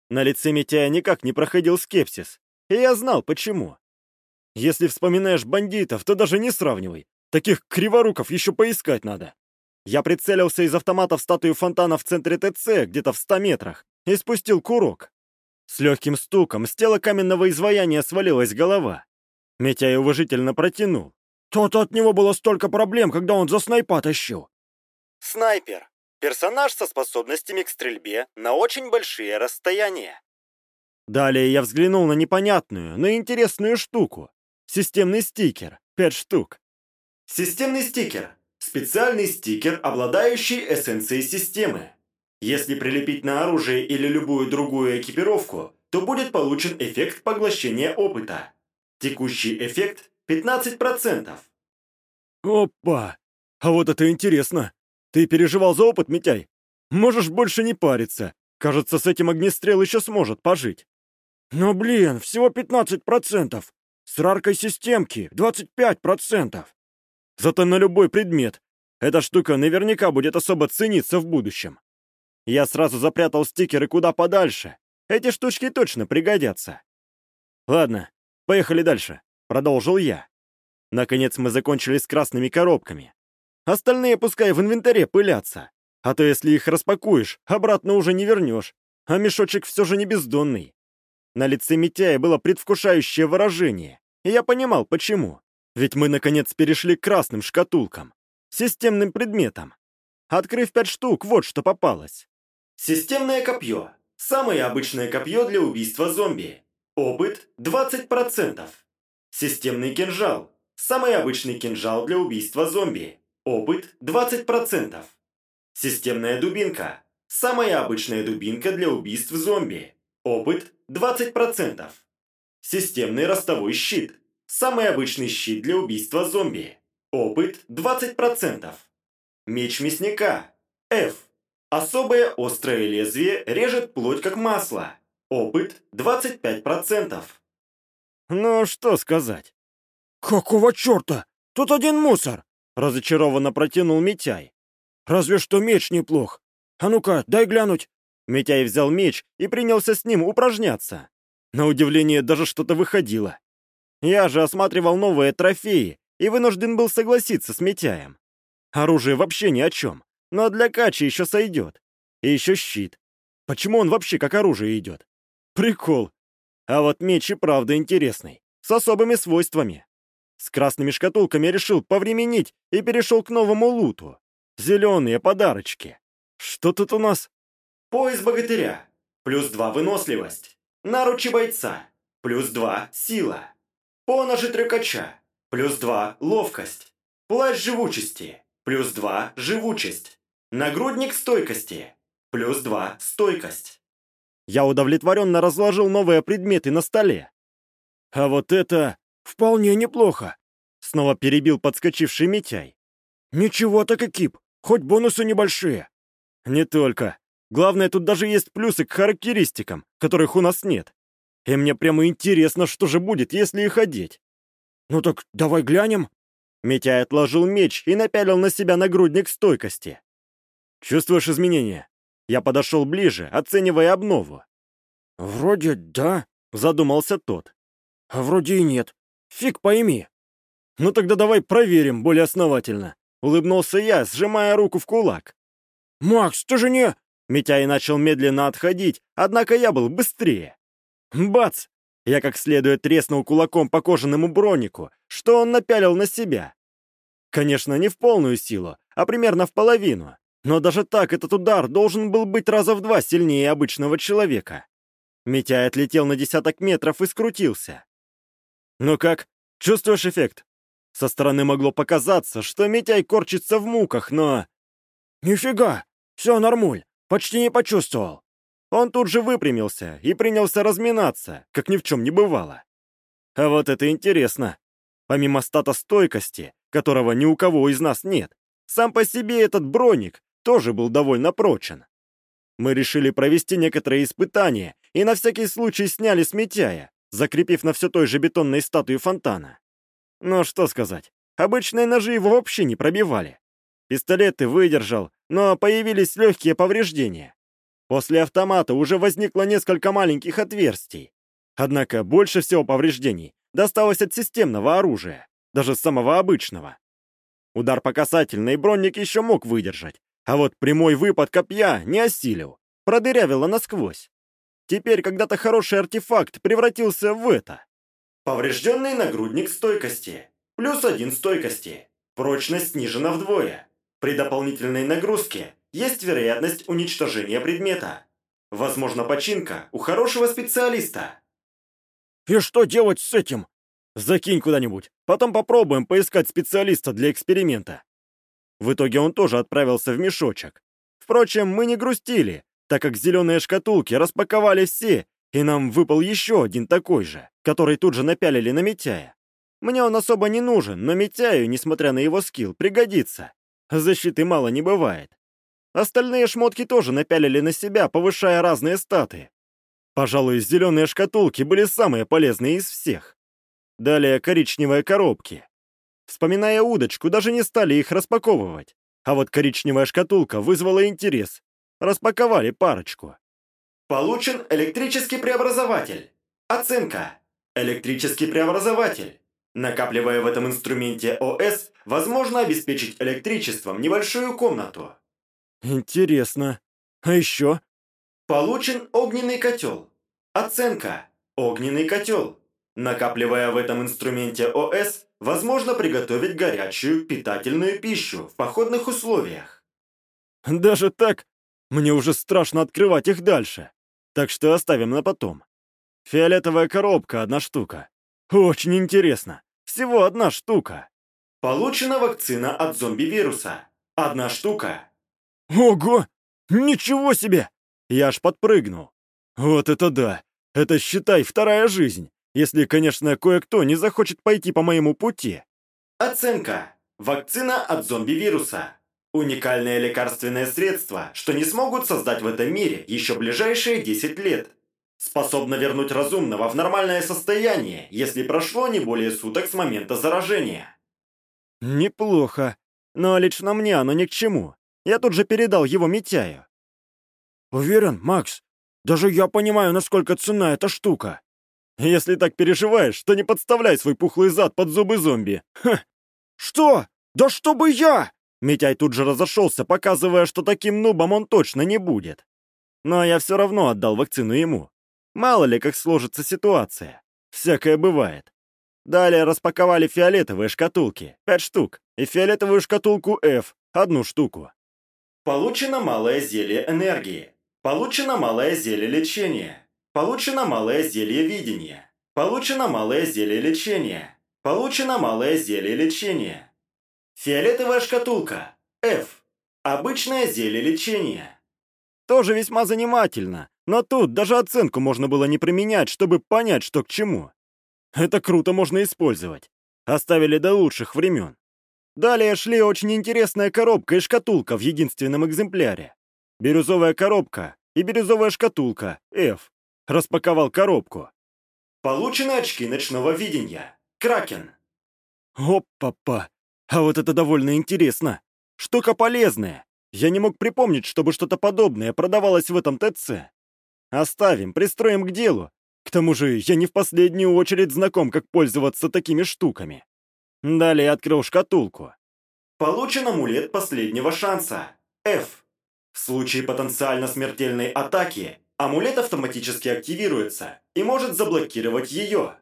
На лице Митяя никак не проходил скепсис, и я знал, почему. Если вспоминаешь бандитов, то даже не сравнивай. Таких криворуков еще поискать надо. Я прицелился из автомата в статую фонтана в центре ТЦ, где-то в ста метрах, и спустил курок. С легким стуком с тела каменного изваяния свалилась голова. Митяй уважительно протянул. «То-то от него было столько проблем, когда он за снайпа тащил. Снайпер. Персонаж со способностями к стрельбе на очень большие расстояния. Далее я взглянул на непонятную, но интересную штуку. Системный стикер. Пять штук. Системный стикер. Специальный стикер, обладающий эссенцией системы. Если прилепить на оружие или любую другую экипировку, то будет получен эффект поглощения опыта. Текущий эффект 15%. Опа! А вот это интересно! Ты переживал за опыт, Митяй? Можешь больше не париться. Кажется, с этим огнестрел еще сможет пожить. Но, блин, всего 15%. С раркой системки 25%. Зато на любой предмет. Эта штука наверняка будет особо цениться в будущем. Я сразу запрятал стикеры куда подальше. Эти штучки точно пригодятся. Ладно, поехали дальше. Продолжил я. Наконец мы закончили с красными коробками. Остальные пускай в инвентаре пылятся. А то если их распакуешь, обратно уже не вернешь. А мешочек все же не бездонный. На лице Митяя было предвкушающее выражение, и я понимал, почему. Ведь мы, наконец, перешли к красным шкатулкам, системным предметам. Открыв пять штук, вот что попалось. Системное копье. Самое обычное копье для убийства зомби. Опыт 20%. Системный кинжал. Самый обычный кинжал для убийства зомби. Опыт 20%. Системная дубинка. Самая обычная дубинка для убийств зомби. Опыт 20%. Системный ростовой щит. Самый обычный щит для убийства зомби. Опыт 20%. Меч мясника. F. Особое острое лезвие режет плоть как масло. Опыт 25%. Ну, что сказать. «Какого черта? Тут один мусор!» Разочарованно протянул Митяй. «Разве что меч неплох. А ну-ка, дай глянуть!» Митяй взял меч и принялся с ним упражняться. На удивление, даже что-то выходило. Я же осматривал новые трофеи и вынужден был согласиться с Митяем. Оружие вообще ни о чем, но для качи еще сойдет. И еще щит. Почему он вообще как оружие идет? Прикол. А вот меч и правда интересный, с особыми свойствами. С красными шкатулками решил повременить и перешел к новому луту. Зеленые подарочки. Что тут у нас? Пояс богатыря. Плюс 2 выносливость. Наручи бойца. Плюс 2 сила. Поножи трюкача. Плюс 2 ловкость. Плащ живучести. Плюс 2 живучесть. Нагрудник стойкости. Плюс 2 стойкость. Я удовлетворенно разложил новые предметы на столе. А вот это вполне неплохо. Снова перебил подскочивший Митяй. Ничего так экип, хоть бонусы небольшие. Не только. Главное, тут даже есть плюсы к характеристикам, которых у нас нет. И мне прямо интересно, что же будет, если их одеть. Ну так давай глянем. Митяй отложил меч и напялил на себя нагрудник стойкости. Чувствуешь изменения? Я подошел ближе, оценивая обнову. «Вроде да», — задумался тот. «А вроде и нет. Фиг пойми». «Ну тогда давай проверим более основательно», — улыбнулся я, сжимая руку в кулак. «Макс, ты же не...» Митяй начал медленно отходить, однако я был быстрее. Бац! Я как следует треснул кулаком по кожаному бронику, что он напялил на себя. Конечно, не в полную силу, а примерно в половину. Но даже так этот удар должен был быть раза в два сильнее обычного человека. Митяй отлетел на десяток метров и скрутился. «Ну как, чувствуешь эффект?» Со стороны могло показаться, что Митяй корчится в муках, но... «Нифига! Все нормуль, почти не почувствовал». Он тут же выпрямился и принялся разминаться, как ни в чем не бывало. А вот это интересно. Помимо стата стойкости, которого ни у кого из нас нет, сам по себе этот броник тоже был довольно прочен. Мы решили провести некоторые испытания и на всякий случай сняли с Митяя, закрепив на все той же бетонной статуе фонтана. Но что сказать, обычные ножи его вообще не пробивали. Пистолеты выдержал, но появились легкие повреждения. После автомата уже возникло несколько маленьких отверстий. Однако больше всего повреждений досталось от системного оружия, даже самого обычного. Удар по касательной броник еще мог выдержать, а вот прямой выпад копья не осилил, продырявило насквозь. Теперь когда-то хороший артефакт превратился в это. Поврежденный нагрудник стойкости. Плюс один стойкости. Прочность снижена вдвое. При дополнительной нагрузке есть вероятность уничтожения предмета. Возможно починка у хорошего специалиста. И что делать с этим? Закинь куда-нибудь, потом попробуем поискать специалиста для эксперимента. В итоге он тоже отправился в мешочек. Впрочем, мы не грустили, так как зеленые шкатулки распаковали все, и нам выпал еще один такой же, который тут же напялили на Митяя. Мне он особо не нужен, но Митяю, несмотря на его скилл, пригодится. Защиты мало не бывает. Остальные шмотки тоже напялили на себя, повышая разные статы. Пожалуй, зеленые шкатулки были самые полезные из всех. Далее коричневые коробки. Вспоминая удочку, даже не стали их распаковывать. А вот коричневая шкатулка вызвала интерес. Распаковали парочку. Получен электрический преобразователь. Оценка. Электрический преобразователь. Накапливая в этом инструменте ОС, возможно обеспечить электричеством небольшую комнату. Интересно. А еще? Получен огненный котел. Оценка. Огненный котел. Накапливая в этом инструменте ОС, возможно приготовить горячую, питательную пищу в походных условиях. Даже так? Мне уже страшно открывать их дальше. Так что оставим на потом. Фиолетовая коробка — одна штука. Очень интересно. Всего одна штука. Получена вакцина от зомби-вируса. Одна штука. Ого! Ничего себе! Я аж подпрыгнул. Вот это да! Это, считай, вторая жизнь. Если, конечно, кое-кто не захочет пойти по моему пути. Оценка. Вакцина от зомби-вируса. Уникальное лекарственное средство, что не смогут создать в этом мире еще ближайшие 10 лет. Способна вернуть разумного в нормальное состояние, если прошло не более суток с момента заражения. Неплохо. Но лично мне оно ни к чему. Я тут же передал его Митяю. Уверен, Макс? Даже я понимаю, насколько ценна эта штука. Если так переживаешь, то не подставляй свой пухлый зад под зубы зомби. Ха! Что? Да чтобы я! Митяй тут же разошелся, показывая, что таким нубом он точно не будет. Но я все равно отдал вакцину ему. Мало ли, как сложится ситуация. Всякое бывает. Далее распаковали фиолетовые шкатулки, пять штук, и фиолетовую шкатулку F, одну штуку. Получено малое зелье энергии. Получено малое зелье лечения. Получено малое зелье видения. Получено малое зелье лечения. Получено малое зелье лечения. Фиолетовая шкатулка. F. Обычное зелье лечения. Тоже весьма занимательно, но тут даже оценку можно было не применять, чтобы понять, что к чему. Это круто можно использовать. Оставили до лучших времен. Далее шли очень интересная коробка и шкатулка в единственном экземпляре. Бирюзовая коробка и бирюзовая шкатулка, F. Распаковал коробку. Получены очки ночного видения. Кракен. Оп-папа. А вот это довольно интересно. Штука полезная. Я не мог припомнить, чтобы что-то подобное продавалось в этом ТЦ. Оставим, пристроим к делу. К тому же я не в последнюю очередь знаком, как пользоваться такими штуками. Далее открыл шкатулку. Получен амулет последнего шанса. F. В случае потенциально смертельной атаки, амулет автоматически активируется и может заблокировать ее.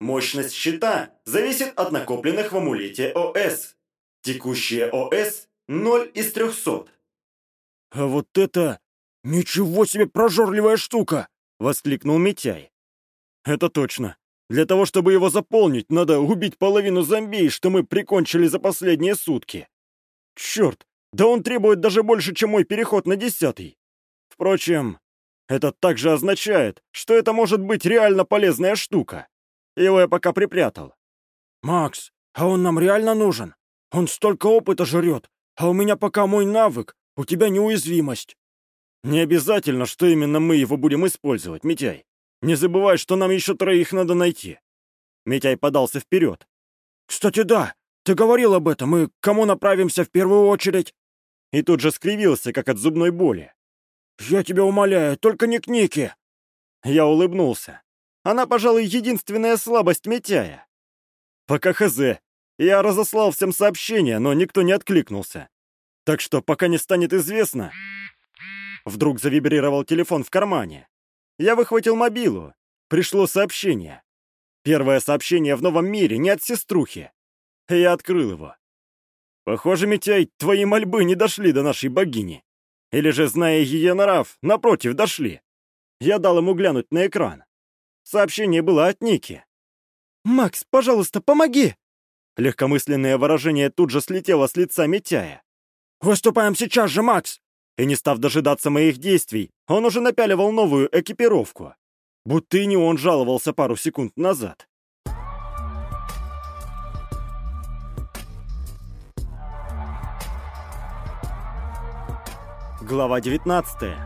Мощность щита зависит от накопленных в амулете ОС. Текущее ОС 0 из 300. А вот это... Ничего себе прожорливая штука! Воскликнул Митяй. Это точно. Для того, чтобы его заполнить, надо убить половину зомби, что мы прикончили за последние сутки. Черт, да он требует даже больше, чем мой переход на десятый. Впрочем, это также означает, что это может быть реально полезная штука. Его я пока припрятал. «Макс, а он нам реально нужен? Он столько опыта жрет, а у меня пока мой навык, у тебя неуязвимость». «Не обязательно, что именно мы его будем использовать, Митяй. Не забывай, что нам еще троих надо найти». Митяй подался вперед. «Кстати, да, ты говорил об этом, и к кому направимся в первую очередь?» И тут же скривился, как от зубной боли. «Я тебя умоляю, только не к Нике!» Я улыбнулся. Она, пожалуй, единственная слабость Митяя. Пока хз. Я разослал всем сообщения, но никто не откликнулся. Так что, пока не станет известно... Вдруг завибрировал телефон в кармане. Я выхватил мобилу. Пришло сообщение. Первое сообщение в новом мире, не от сеструхи. Я открыл его. Похоже, Митяй, твои мольбы не дошли до нашей богини. Или же, зная ее нрав, напротив, дошли. Я дал ему глянуть на экран. Сообщение было от Ники. «Макс, пожалуйста, помоги!» Легкомысленное выражение тут же слетело с лица Митяя. «Выступаем сейчас же, Макс!» И не став дожидаться моих действий, он уже напяливал новую экипировку. Будто и не он жаловался пару секунд назад. Глава 19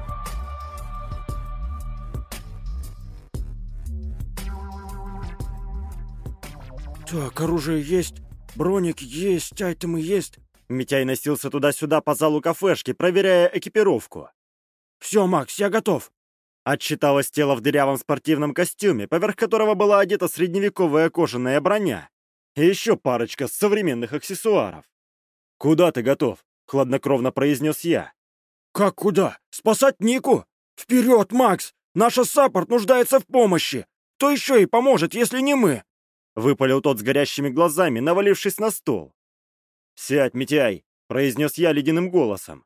«Так, оружие есть, броник есть, айтемы есть». Митяй носился туда-сюда по залу кафешки, проверяя экипировку. «Все, Макс, я готов». Отчиталось тело в дырявом спортивном костюме, поверх которого была одета средневековая кожаная броня. И еще парочка современных аксессуаров. «Куда ты готов?» — хладнокровно произнес я. «Как куда? Спасать Нику? Вперед, Макс! Наша саппорт нуждается в помощи! Кто еще ей поможет, если не мы?» Выпалил тот с горящими глазами, навалившись на стол. «Сядь, Митяй!» — произнес я ледяным голосом.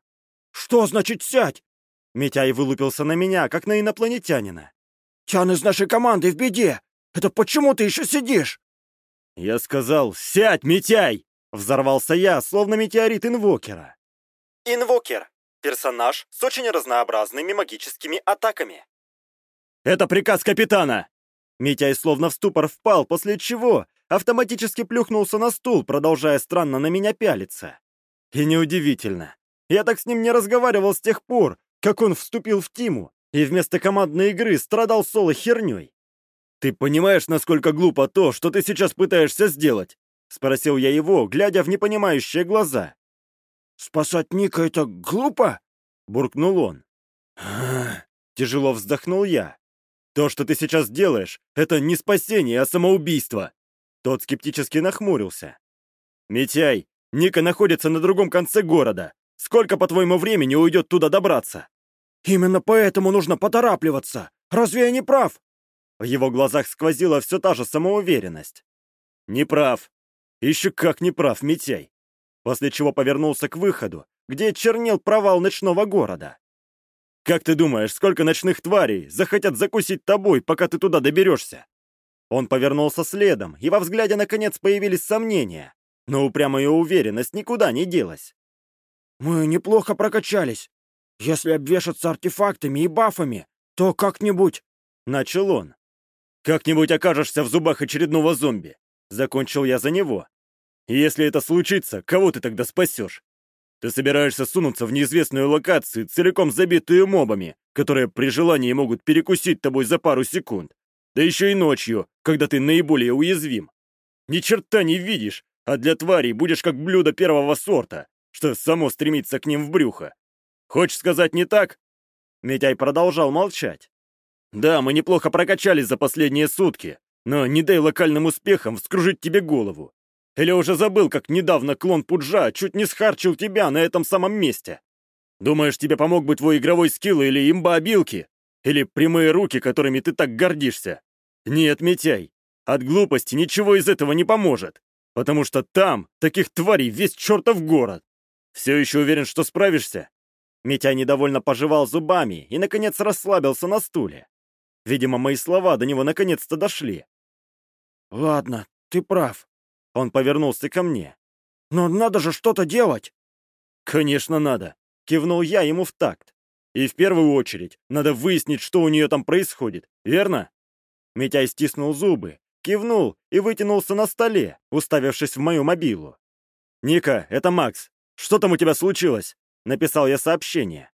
«Что значит сядь?» Митяй вылупился на меня, как на инопланетянина. «Тян из нашей команды в беде! Это почему ты еще сидишь?» «Я сказал, сядь, Митяй!» Взорвался я, словно метеорит инвокера. Инвокер – персонаж с очень разнообразными магическими атаками. «Это приказ капитана!» Митяй словно в ступор впал, после чего автоматически плюхнулся на стул, продолжая странно на меня пялиться. И неудивительно. Я так с ним не разговаривал с тех пор, как он вступил в Тиму и вместо командной игры страдал соло херней. Ты понимаешь, насколько глупо то, что ты сейчас пытаешься сделать? Спросил я его, глядя в непонимающие глаза. «Спасать Ника — это глупо?» — буркнул он. Тяжело вздохнул я. «То, что ты сейчас делаешь, это не спасение, а самоубийство!» Тот скептически нахмурился. «Митяй, Ника находится на другом конце города. Сколько, по твоему времени, уйдет туда добраться?» «Именно поэтому нужно поторапливаться! Разве я не прав?» В его глазах сквозила все та же самоуверенность. «Не прав. Еще как не прав, Митяй!» После чего повернулся к выходу, где чернел провал ночного города. «Как ты думаешь, сколько ночных тварей захотят закусить тобой, пока ты туда доберешься?» Он повернулся следом, и во взгляде наконец появились сомнения, но упрямая уверенность никуда не делась. «Мы неплохо прокачались. Если обвешаться артефактами и бафами, то как-нибудь...» — начал он. «Как-нибудь окажешься в зубах очередного зомби», — закончил я за него. «Если это случится, кого ты тогда спасешь? Ты собираешься сунуться в неизвестную локацию, целиком забитую мобами, которые при желании могут перекусить тобой за пару секунд. Да еще и ночью, когда ты наиболее уязвим. Ни черта не видишь, а для тварей будешь как блюдо первого сорта, что само стремится к ним в брюхо. Хочешь сказать не так?» Митяй продолжал молчать. «Да, мы неплохо прокачались за последние сутки, но не дай локальным успехам вскружить тебе голову. Или уже забыл, как недавно клон Пуджа чуть не схарчил тебя на этом самом месте? Думаешь, тебе помог бы твой игровой скилл или имба-обилки? Или прямые руки, которыми ты так гордишься? Нет, Митяй, от глупости ничего из этого не поможет, потому что там таких тварей весь чертов город. Все еще уверен, что справишься?» Митяй недовольно пожевал зубами и, наконец, расслабился на стуле. Видимо, мои слова до него наконец-то дошли. «Ладно, ты прав», он повернулся ко мне. «Но надо же что-то делать!» «Конечно надо!» — кивнул я ему в такт. «И в первую очередь надо выяснить, что у нее там происходит, верно?» Митяй стиснул зубы, кивнул и вытянулся на столе, уставившись в мою мобилу. «Ника, это Макс. Что там у тебя случилось?» — написал я сообщение.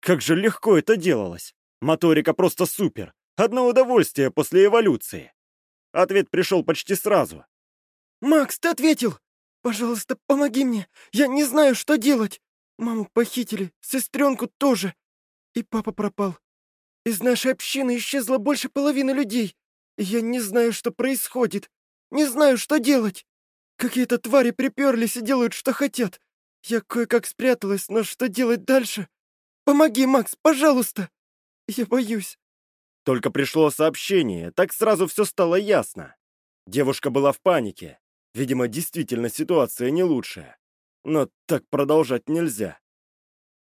Как же легко это делалось. Моторика просто супер. Одно удовольствие после эволюции. Ответ пришел почти сразу. «Макс, ты ответил! Пожалуйста, помоги мне! Я не знаю, что делать! Маму похитили, сестренку тоже, и папа пропал. Из нашей общины исчезло больше половины людей, я не знаю, что происходит. Не знаю, что делать. Какие-то твари приперлись и делают, что хотят. Я кое-как спряталась, но что делать дальше? Помоги, Макс, пожалуйста! Я боюсь». Только пришло сообщение, так сразу все стало ясно. Девушка была в панике. Видимо, действительно ситуация не лучшая. Но так продолжать нельзя.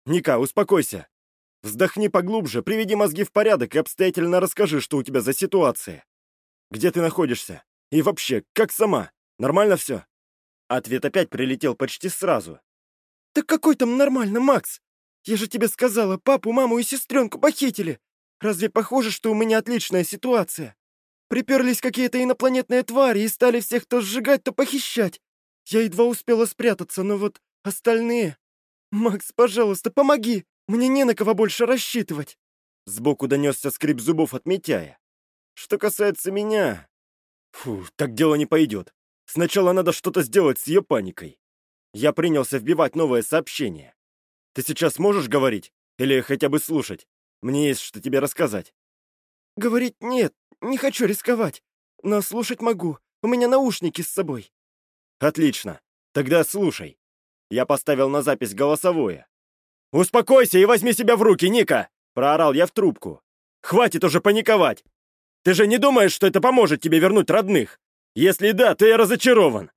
Ника, успокойся. Вздохни поглубже, приведи мозги в порядок и обстоятельно расскажи, что у тебя за ситуация. Где ты находишься? И вообще, как сама? Нормально все? Ответ опять прилетел почти сразу. «Так какой там нормально, Макс? Я же тебе сказала, папу, маму и сестренку похитили. Разве похоже, что у меня отличная ситуация?» Приперлись какие-то инопланетные твари и стали всех то сжигать, то похищать. Я едва успела спрятаться, но вот остальные... Макс, пожалуйста, помоги! Мне не на кого больше рассчитывать!» Сбоку донесся скрип зубов от Митяя. «Что касается меня...» Фу, так дело не пойдет. Сначала надо что-то сделать с ее паникой. Я принялся вбивать новое сообщение. Ты сейчас можешь говорить? Или хотя бы слушать? Мне есть что тебе рассказать. Говорить нет, не хочу рисковать, но слушать могу. У меня наушники с собой». «Отлично. Тогда слушай». Я поставил на запись голосовое. «Успокойся и возьми себя в руки, Ника!» — проорал я в трубку. «Хватит уже паниковать! Ты же не думаешь, что это поможет тебе вернуть родных? Если да, я разочарован.